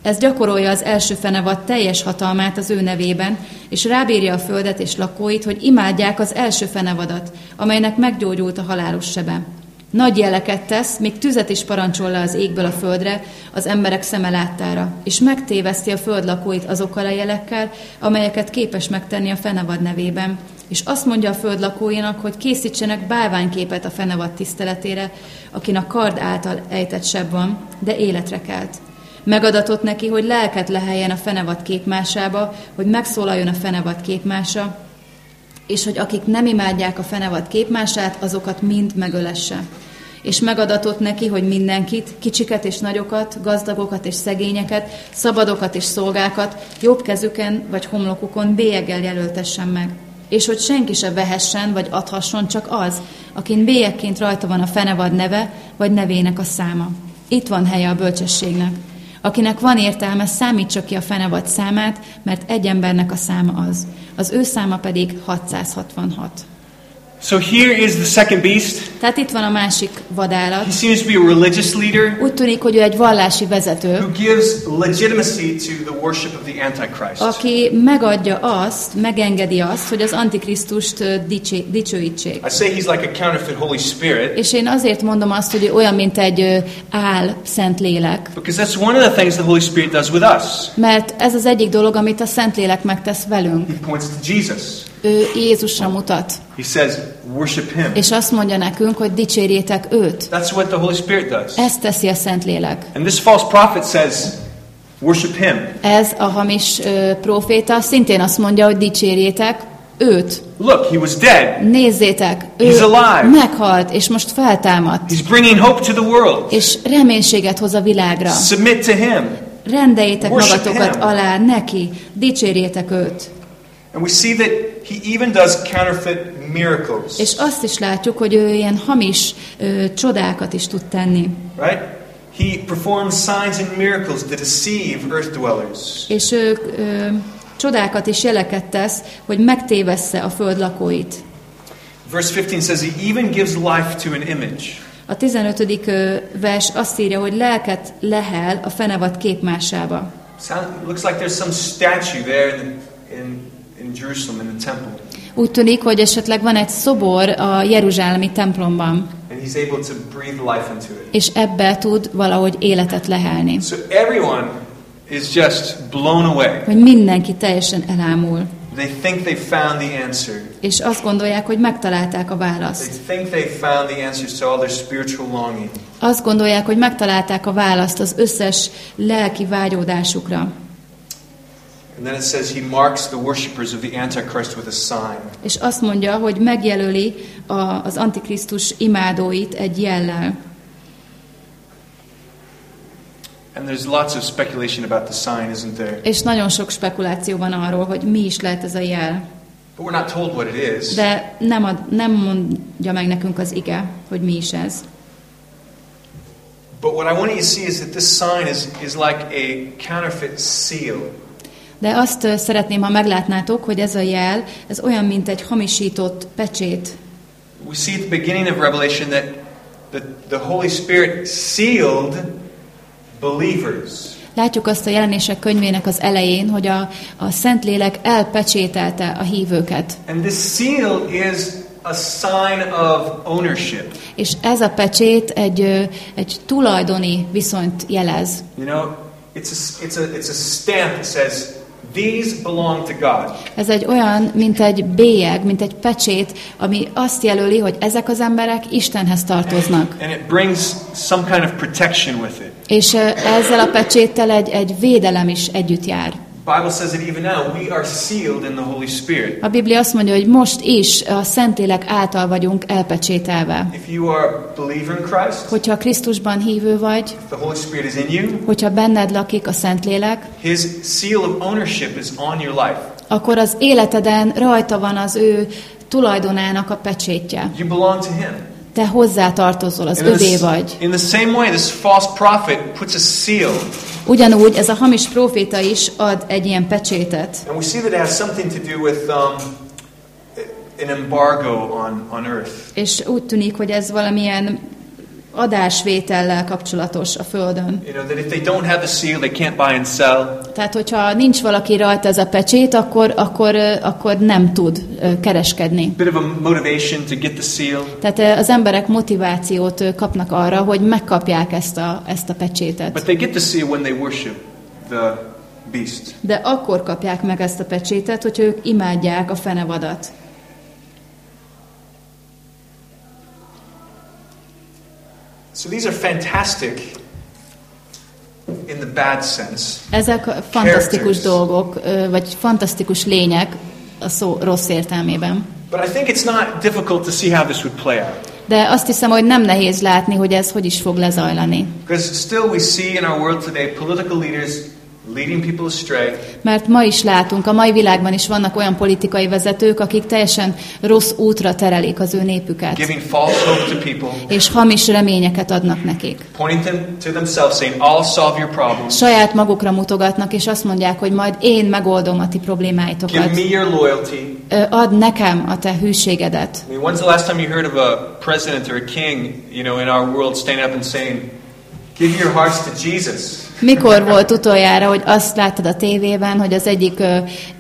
Ez gyakorolja az első fenevad teljes hatalmát az ő nevében, és rábírja a földet és lakóit, hogy imádják az első fenevadat, amelynek meggyógyult a halálos sebe. Nagy jeleket tesz, még tüzet is parancsol le az égből a földre, az emberek szeme láttára, és megtéveszti a föld lakóit azokkal a jelekkel, amelyeket képes megtenni a fenevad nevében. És azt mondja a föld lakóinak, hogy készítsenek bálványképet a fenevad tiszteletére, akin a kard által ejtett seb van, de életre kelt. Megadatott neki, hogy lelket leheljen a fenevad képmásába, hogy megszólaljon a fenevad képmása, és hogy akik nem imádják a fenevad képmását, azokat mind megölesse. És megadatott neki, hogy mindenkit, kicsiket és nagyokat, gazdagokat és szegényeket, szabadokat és szolgákat, jobb kezüken vagy homlokukon bélyeggel jelöltessen meg. És hogy senki se vehessen vagy adhasson, csak az, akin bélyekként rajta van a fenevad neve, vagy nevének a száma. Itt van helye a bölcsességnek. Akinek van értelme, számítsa ki a fenevad számát, mert egy embernek a száma az. Az ő száma pedig 666. So here is the second beast. Tehát itt van a másik vadállat. He seems to be a religious leader Úgy tűnik, hogy ő egy vallási who vezető, gives legitimacy to the worship of the Antichrist. aki megadja azt, megengedi azt, hogy az Antikrisztust dicsé, dicsőítsék. I say he's like a counterfeit Holy Spirit És én azért mondom azt, hogy olyan, mint egy ö, ál szent lélek. because that's one of the things the Holy Spirit does with us. Mert ez az egyik dolog, amit a Szentlélek megtesz velünk. He points to Jesus. Ő Jézusra mutat, He says, worship him. és azt mondja nekünk, hogy dicsérjétek őt. That's what the Holy Spirit does. Ezt teszi a Szentlélek. And this false prophet says, worship him. Ez a hamis ö, proféta szintén azt mondja, hogy dicsérjétek őt. Look, he was dead. Nézzétek, ő He's alive. meghalt, és most feltámadt. He's bringing hope to the world. És reménységet hoz a világra. Submit to him. Rendeljétek Worship magatokat him. alá neki, dicsérjétek őt. And we see that he even does counterfeit miracles. És azt is látjuk, hogy ő ilyen hamis ö, csodákat is tud tenni. Right? He performs signs and miracles to deceive earth dwellers. És ő ö, csodákat és jeleket tesz, hogy megtévessze a föld lakóit. Verse 15 says he even gives life to an image. A 15. ö, vers azt írja, hogy lelket lehel a fenevad képmásába. Sound, looks like there's some statue there in, in, in Jerusalem in the temple. Úgy tűnik, hogy esetleg van egy szobor a Jeruzsálemi templomban, And he's able to breathe life into it. és ebbe tud valahogy életet lehelni. So everyone is just blown away. Hogy mindenki teljesen elámul, They think they found the answer. és azt gondolják, hogy megtalálták a They választ. think they found the answers to all their spiritual longing. Azt gondolják, hogy megtalálták a választ az összes lelki vágyódásukra. And then it says he marks the worshippers of the Antichrist with a sign. És azt mondja, hogy megjelöli a, az Antikrisztus imádóit egy jellel. And there's lots of speculation about the sign, isn't there? És nagyon sok spekuláció van arról, hogy mi is lehet ez a jel. But we're not told what it is. De nem, ad, nem mondja meg nekünk az ige, hogy mi is ez. But what I want you to see is that this sign is, is like a counterfeit seal. De azt szeretném, ha meglátnátok, hogy ez a jel, ez olyan, mint egy hamisított pecsét. We see at the beginning of Revelation that the, the Holy Spirit sealed believers. Látjuk azt a jelenések könyvének az elején, hogy a, a Szentlélek elpecsételte a hívőket. And this seal is a sign of ownership. És ez a pecsét egy, egy tulajdoni viszonyt jelez. You know, it's a, it's a, it's a stamp that says, these belong to God. Ez egy olyan, mint egy bélyeg, mint egy pecsét, ami azt jelöli, hogy ezek az emberek Istenhez tartoznak. And it brings some kind of protection with it. És ezzel a pecséttel egy, egy védelem is együtt jár. Bible says that even now we are sealed in the Holy Spirit. A Biblia azt mondja, hogy most is a Szentlélek által vagyunk elpecsételve. If you are a believer in Christ, Hogyha Krisztusban hívő vagy, if the Holy Spirit is in you, hogyha benned lakik a Szentlélek, His seal of ownership is on your life. akkor az életeden rajta van az ő tulajdonának a pecsétje. You belong to Him. Te hozzá tartozol, az In övé vagy. in the same way, this false prophet puts a seal, Ugyanúgy ez a hamis próféta is ad egy ilyen pecsétet. and we see that it has something to do with um, an embargo on, on earth. És úgy tűnik, hogy ez valamilyen adásvétellel kapcsolatos a Földön. You know, that if they don't have the seal, they can't buy and sell. Tehát, hogyha nincs valaki rajta ez a pecsét, akkor, akkor, akkor nem tud kereskedni. Bit of a motivation to get the seal. Tehát az emberek motivációt kapnak arra, hogy megkapják ezt a, ezt a pecsétet. But they get the seal when they worship the beast. De akkor kapják meg ezt a pecsétet, hogy ők imádják a fenevadat. So these are fantastic in the bad sense. Ezek fantasztikus dolgok, vagy fantasztikus lények a szó rossz értelmében. But I think it's not difficult to see how this would play out. De azt hiszem, hogy nem nehéz látni, hogy ez hogy is fog lezajlani. Because still we see in our world today political leaders leading people astray, Mert ma is látunk, a mai világban is vannak olyan politikai vezetők, akik teljesen rossz útra terelik az ő népüket, giving false hope to people, és hamis reményeket adnak nekik. pointing them to themselves, saying, I'll solve your problems. Saját magukra mutogatnak, és azt mondják, hogy majd én megoldom a ti Give problémáitokat. me your loyalty. Ö, Add nekem a te hűségedet. I mean, when's the last time you heard of a president or a king, you know, in our world standing up and saying, Give your hearts to Jesus? Mikor volt utoljára, hogy azt láttad a tévében, hogy az egyik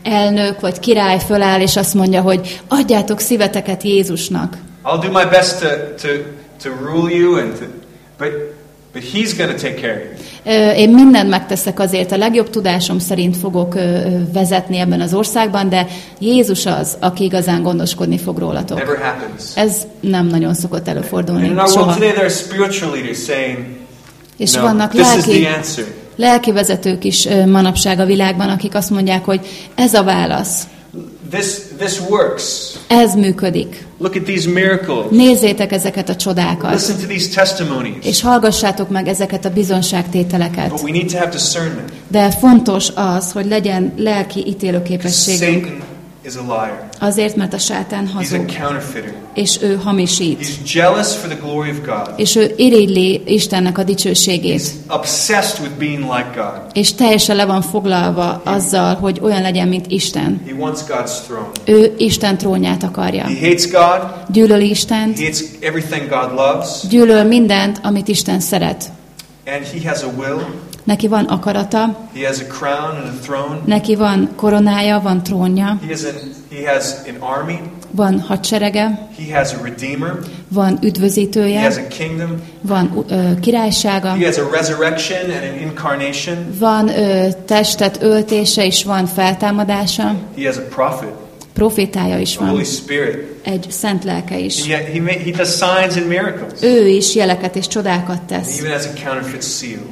elnök vagy király föláll, és azt mondja, hogy adjátok szíveteket Jézusnak. I'll do my best to, to, to rule you, and to, but, but he's going to take care of you. Én mindent megteszek azért, a legjobb tudásom szerint fogok vezetni ebben az országban, de Jézus az, aki igazán gondoskodni fog rólatok. Ez nem nagyon szokott előfordulni. Soha. És know, vannak lelki, vezetők is manapság a világban, akik azt mondják, hogy ez a válasz, This, this works. ez működik. Look at these miracles. Nézzétek ezeket a csodákat, Listen to these testimonies. és hallgassátok meg ezeket a But bizonságtételeket. we need to have discernment. De fontos az, hogy legyen lelki ítélőképességünk. Satan is a liar. Azért, mert a sátán He's a hazug, counterfeiter. és ő hamisít. He's jealous for the glory of God. És ő irigyli Istennek a dicsőségét. He's obsessed with being like God. És teljesen le van foglalva azzal, hogy olyan legyen, mint Isten. He wants God's throne. Ő Isten trónját akarja. He hates God. Gyűlöli Istent, He hates everything God loves. gyűlöl mindent, amit Isten szeret. And he has a will. Neki van akarata, He has a crown and a throne. neki van koronája, van trónja, He has an, he has an army. van hadserege, He has a redeemer. van He üdvözítője, has a kingdom. van ö, királysága, He has a resurrection and an incarnation. van ö, testet öltése, és van feltámadása, He has a prophet, profétája is van, egy szent lelke is. Ő is jeleket és csodákat tesz.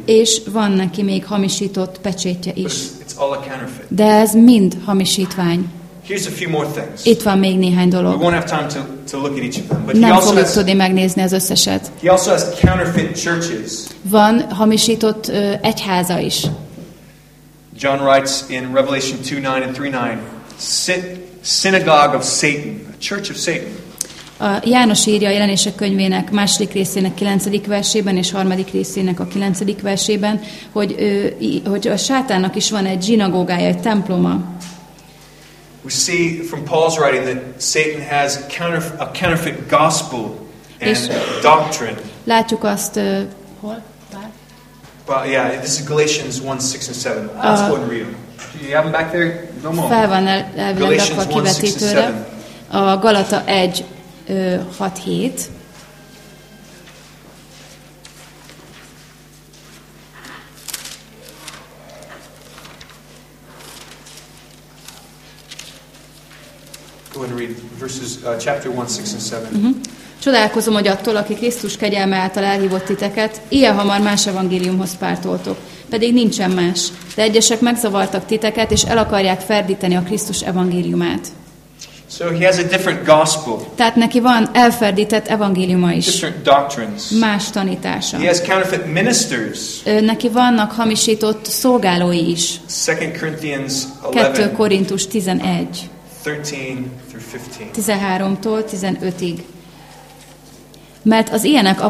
És van neki még hamisított pecsétje is. it's, it's all a counterfeit. De ez mind hamisítvány. Here's a few more things. Itt van még néhány We dolog. won't have time to, to look at each of them. But he Nem fogjuk tudni megnézni az összeset. he also has counterfeit churches. Van hamisított ö, egyháza is. John writes in Revelation 2 9 and 3 9, "Sy- synagogue of Satan, a church of Satan. A János írja a jelenések könyvének második részének 9. versében és harmadik részének a 9. versében, hogy, ő, hogy a sátánnak is van egy zsinagógája, egy temploma. We see from Paul's writing that Satan has counterf- a counterfeit gospel and doctrine. Látjuk azt, ö, hol? Well, yeah, this is Galatians 1 6 and 7. Let's Uh, go and read them. Do you have them back there? Fel van el- elvileg rakva a 1, 6 and kivetítőre. A Galata 1, 6-7. Go ahead and read verses, uh, chapter 1, 6 and 7. Csodálkozom, hogy attól, aki Krisztus kegyelme által elhívott titeket, ilyen hamar más evangéliumhoz pártoltok. Pedig nincsen más. De egyesek megzavartak titeket, és el akarják ferdíteni a Krisztus evangéliumát. So he has a different gospel, Tehát neki van elferdített evangéliuma is, different doctrines. más tanítása. He has counterfeit ministers. Ö, Neki vannak hamisított szolgálói is. 2 Corinthians 2 11, Korintus 11, 13 through 15. 13-tól 15-ig. Mert az ilyenek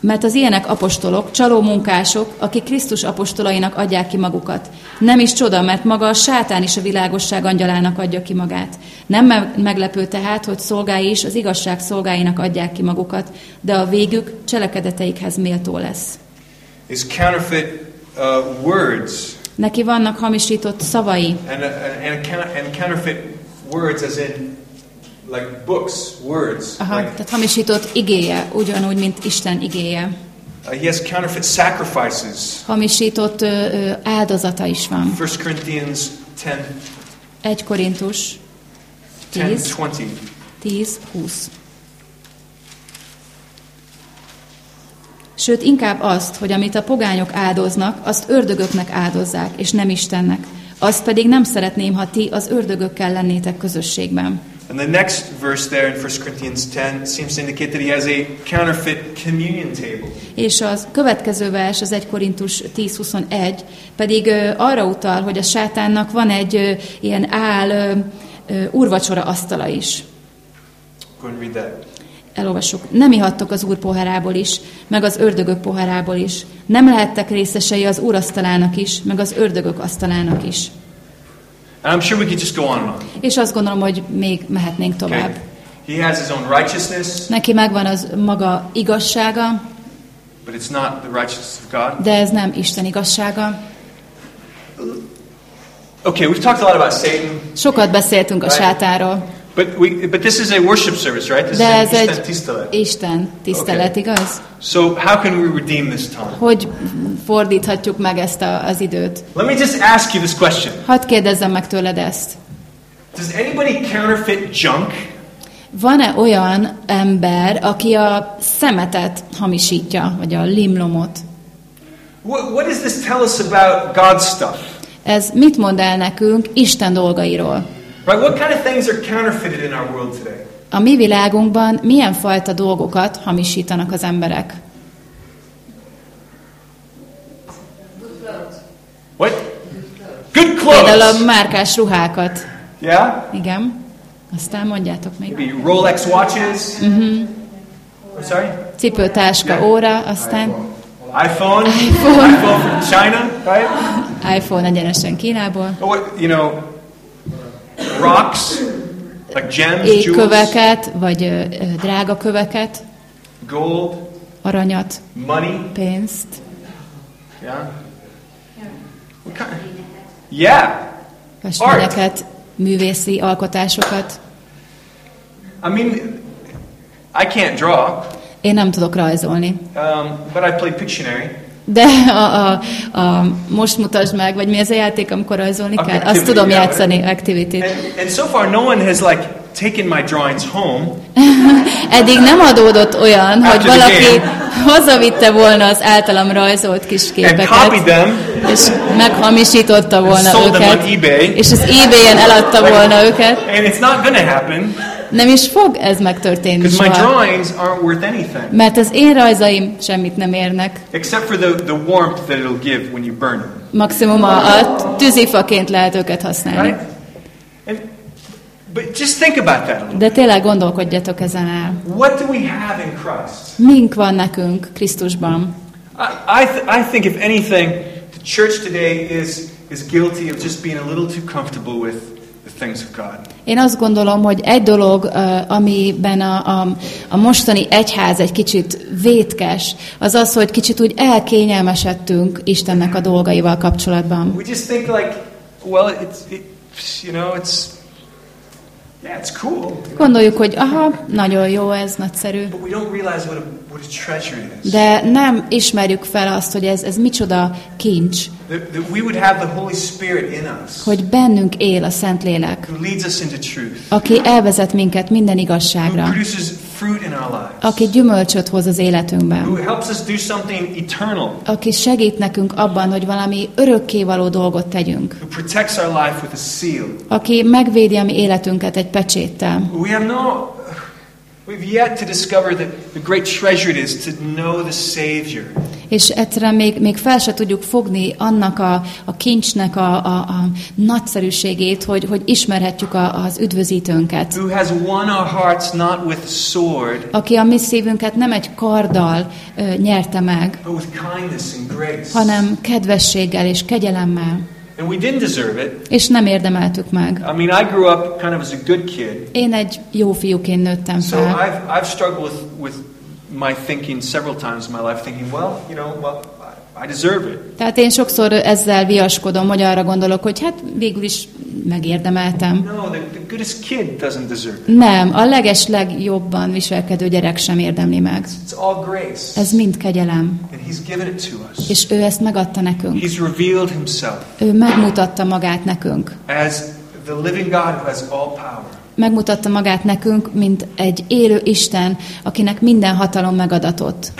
mert az ilyenek apostolok, csaló munkások, akik Krisztus apostolainak adják ki magukat. Nem is csoda, mert maga a sátán is a világosság angyalának adja ki magát. Nem me- meglepő tehát, hogy szolgái is az igazság szolgáinak adják ki magukat, de a végük cselekedeteikhez méltó lesz. His counterfeit uh, words Neki vannak hamisított szavai, and, uh, and, count- and counterfeit words as in like books, words. Aha, Like, tehát hamisított igéje, ugyanúgy, mint Isten igéje. uh, he has counterfeit sacrifices. Hamisított ö, ö, áldozata is van. 1 Corinthians 10, 1 Korintus 10 10, 20. 10, 20. Sőt, inkább azt, hogy amit a pogányok áldoznak, azt ördögöknek áldozzák, és nem Istennek. Azt pedig nem szeretném, ha ti az ördögökkel lennétek közösségben. And the next verse there in 1 Corinthians 10 seems to indicate that he has a counterfeit communion table. És az következő vers, az 1 Korintus 10.21 pedig ö, arra utal, hogy a sátánnak van egy ö, ilyen áll ö, ö, úrvacsora asztala is. Go and read that. Elolvassuk. Nem ihattok az úr poharából is, meg az ördögök poharából is. Nem lehettek részesei az úr asztalának is, meg az ördögök asztalának is. And I'm sure we could just go on and on. És azt gondolom, hogy még mehetnénk tovább. Okay? He has his own righteousness, Neki megvan az maga igazsága, but it's not the righteousness of God. de ez nem Isten igazsága. Okay, we've talked a lot about Satan, Sokat beszéltünk a Right. But we but this is a worship service, right? This de ez is an egy Isten tisztelet. Isten tisztelet, Okay. igaz? So how can we redeem this time? Hogy fordíthatjuk meg ezt a, az időt? Let me just ask you this question. Hadd kérdezzem meg tőled ezt. Does anybody counterfeit junk? Van-e olyan ember, aki a szemetet hamisítja, vagy a limlomot? What, what does this tell us about God's stuff? Ez mit mond el nekünk Isten dolgairól? Right? What kind of things are counterfeited in our world today? A mi világunkban milyen fajta dolgokat hamisítanak az emberek? What? Good Például a clothes. márkás ruhákat. Yeah? Igen. Aztán mondjátok még. Maybe Rolex watches. Mm-hmm. I'm sorry? Cipőtáska, óra, aztán iPhone. iPhone. iPhone from China, right? *laughs* iPhone egyenesen Kínából. Or what, you know, rocks, like gems, jewels, Égköveket, vagy ö, drága köveket, gold, aranyat, money. pénzt. Yeah. What kind? Yeah. festményeket, művészi alkotásokat. I mean, I can't draw, Én nem tudok rajzolni. um, but I play Pictionary. De a, a, a most mutasd meg, vagy mi ez a játék, amikor rajzolni kell? Azt tudom játszani, activity And, and so far, no one has like taken my drawings home. *laughs* Eddig nem adódott olyan, hogy After valaki hazavitte volna az általam rajzolt kis képeket, them. És meghamisította volna őket, és az eBay-en eladta volna őket. And it's not to happen Nem is fog ez megtörténni because my soha. drawings aren't worth anything Mert az én rajzaim semmit nem érnek. except for the, the warmth that it'll give when you burn them. Maximum a, a tűzifaként lehet őket használni. Right? And, but just think about that. De tényleg gondolkodjatok ezen el. What do we have in Christ? Mink van nekünk Krisztusban? I, I, th- I think, if anything, the church today is, is guilty of just being a little too comfortable with things of God. Én azt gondolom, hogy egy dolog, amiben a, a, a mostani egyház egy kicsit vétkes, az az, hogy kicsit úgy elkényelmesedtünk Istennek a dolgaival kapcsolatban. We just think like, well, it's, it, you know, it's, Gondoljuk, hogy aha, nagyon jó ez, nagyszerű. De nem ismerjük fel azt, hogy ez, ez micsoda kincs, hogy bennünk él a Szentlélek, aki elvezet minket minden igazságra, aki gyümölcsöt hoz az életünkben, aki segít nekünk abban, hogy valami örökkévaló dolgot tegyünk, aki megvédi a mi életünket egy pecséttel. We've yet to discover the, the great treasure it is to know the Savior, És egyszerűen még, még fel se tudjuk fogni annak a, a kincsnek a, a, a nagyszerűségét, hogy, hogy ismerhetjük a, az üdvözítőnket, who has won our hearts not with sword, aki a mi szívünket nem egy karddal ö, nyerte meg, but with kindness and grace. hanem kedvességgel és kegyelemmel, And we didn't deserve it. és nem érdemeltük meg. I mean, I grew up kind of as a good kid, Én egy jó fiúként nőttem so fel, I've, I've struggled with, with my thinking several times in my life, thinking, well, you know, well, I- deserve it. Tehát én sokszor ezzel viaskodom, hogy arra gondolok, hogy hát végül is megérdemeltem. No, the, the goodest kid doesn't deserve it. Nem, a leges legjobban viselkedő gyerek sem érdemli meg. It's all grace. Ez mind kegyelem, And He's given it to us. és ő ezt megadta nekünk. He's revealed Himself Ő megmutatta magát nekünk, as the living God who has all power. Megmutatta magát nekünk, mint egy élő Isten, akinek minden hatalom megadatott.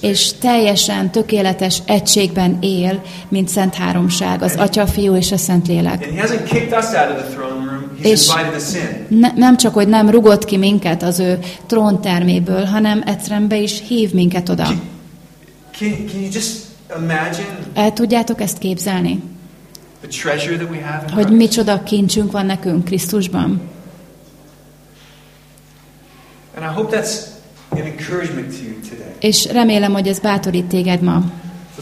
És teljesen tökéletes egységben él, mint Szent Háromság, az Atya, Fiú és a room, he's És-. Ne, nem csak, hogy nem rugott ki minket az ő trónterméből, hanem egyszerűen be is hív minket oda. Can, can imagine El tudjátok ezt képzelni? Hogy micsoda kincsünk van nekünk Krisztusban? And I hope that's an encouragement to you today. És remélem, hogy ez bátorít téged ma.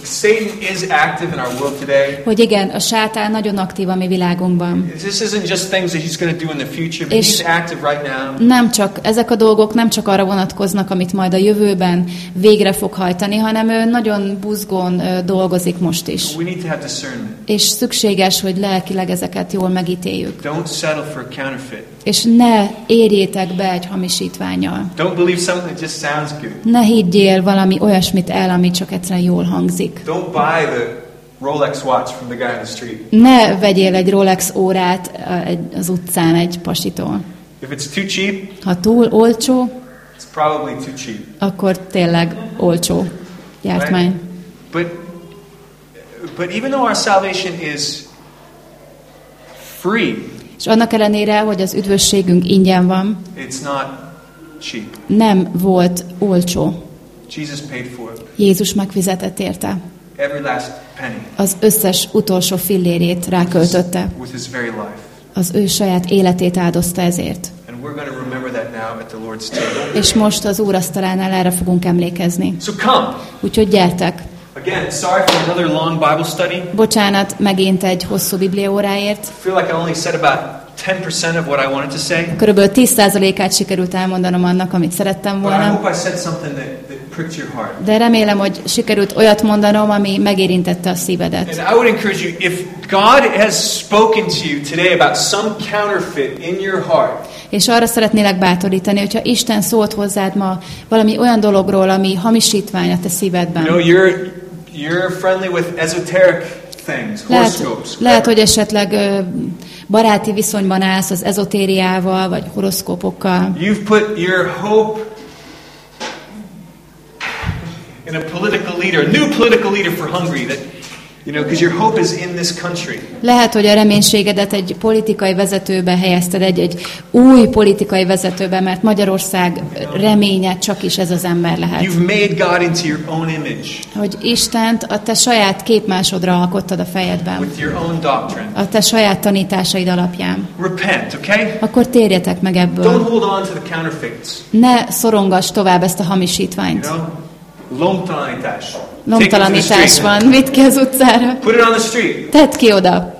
Satan is active in our world today. Hogy igen, a sátán nagyon aktív a mi világunkban. This isn't just things that he's going to do in the future, but És- he's active right now. Nem csak, ezek a dolgok nem csak arra vonatkoznak, amit majd a jövőben végre fog hajtani, hanem ő nagyon buzgón dolgozik most is. We need to have discernment. És szükséges, hogy lelkileg ezeket jól megítéljük. Don't settle for counterfeit. És ne érjétek be egy hamisítványal. Don't believe something that just sounds good. Ne higgyél valami olyasmit el, ami csak egyszerűen jól hangzik. Don't buy the Rolex watch from the guy on the street. Ne vegyél egy Rolex órát egy- az utcán egy pasitól. If it's too cheap, Ha túl olcsó, it's probably too cheap. akkor tényleg olcsó gyártmány. But but even though our salvation is free, És annak ellenére, hogy az üdvösségünk ingyen van, it's not cheap. nem volt olcsó. Jesus paid for it. Jézus megfizetett érte. Every last penny Az összes utolsó fillérét ráköltötte. with his very life. Az ő saját életét áldozta ezért. És most az úrasztalánál erre fogunk emlékezni. So come. Úgyhogy gyertek! Again, sorry for another long Bible study. Bocsánat, megint egy hosszú bibliaóráért. I feel like I only said about 10% of what I wanted to say. Körülbelül 10%-át sikerült elmondanom annak, amit szerettem volna. hope I said something that, that pricked your heart. De remélem, hogy sikerült olyat mondanom, ami megérintette a szívedet. And I would encourage you if God has spoken to you today about some counterfeit in your heart, És arra szeretnélek bátorítani, hogyha Isten szólt hozzád ma valami olyan dologról, ami hamisítvány a te you szívedben. know, you're, you're friendly with esoteric things, Lehet, lehet, hogy esetleg ö, baráti viszonyban állsz az ezotériával, vagy horoszkópokkal. You've put your hope in a political leader, a new political leader for Hungary that, Lehet, hogy a reménységedet egy politikai vezetőbe helyezted, egy, egy új politikai vezetőbe, mert Magyarország reménye csak is ez az ember lehet. You've made God into your own image Hogy Istent a te saját képmásodra alkottad a fejedben, with your own doctrine. a te saját tanításaid alapján. Repent, okay? Akkor térjetek meg Don't ebből. hold on to the counterfeits. Ne szorongass tovább ezt a You hamisítványt. know? Lomtalanítás. Lomtalanítás van, vidd ki az utcára. Put it on the street. Tedd ki oda.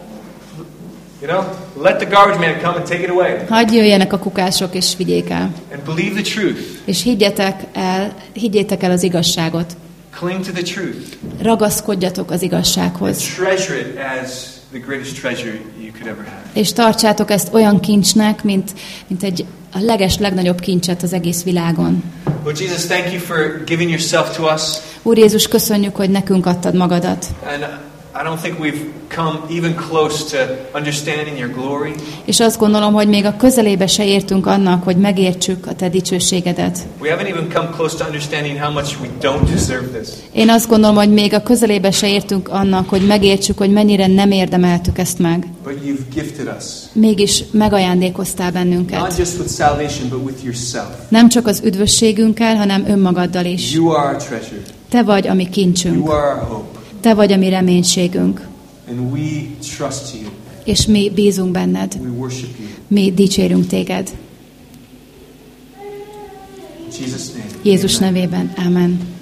You know? Let the garbage man come and take it away. Hagyj jöjjenek a kukások és vigyék el. And believe the truth. És higgyetek el, higgyétek el az igazságot. Cling to the truth. Ragaszkodjatok az igazsághoz. Treasure it as the greatest treasure you could ever have. És tartsátok ezt olyan kincsnek, mint, mint egy a leges, legnagyobb kincset az egész világon. Lord Jesus, thank you for giving yourself to us. Úr Jézus, köszönjük, hogy nekünk adtad magadat. And I don't think we've come even close to understanding your glory. És azt gondolom, hogy még a közelébe se értünk annak, hogy megértsük a te dicsőségedet. We haven't even come close to understanding how much we don't deserve this. Én azt gondolom, hogy még a közelébe se értünk annak, hogy megértsük, hogy mennyire nem érdemeltük ezt meg. But you've gifted us. Mégis megajándékoztál Not bennünket. just with salvation, but with yourself. Nem csak az üdvösségünkkel, hanem önmagaddal is. You are our treasure. Te vagy a mi You kincsünk. are our hope. Te vagy a mi reménységünk. And we trust you. És mi bízunk benned. We worship you. Mi dicsérünk téged. Jesus' name. Jézus amen. nevében. Amen.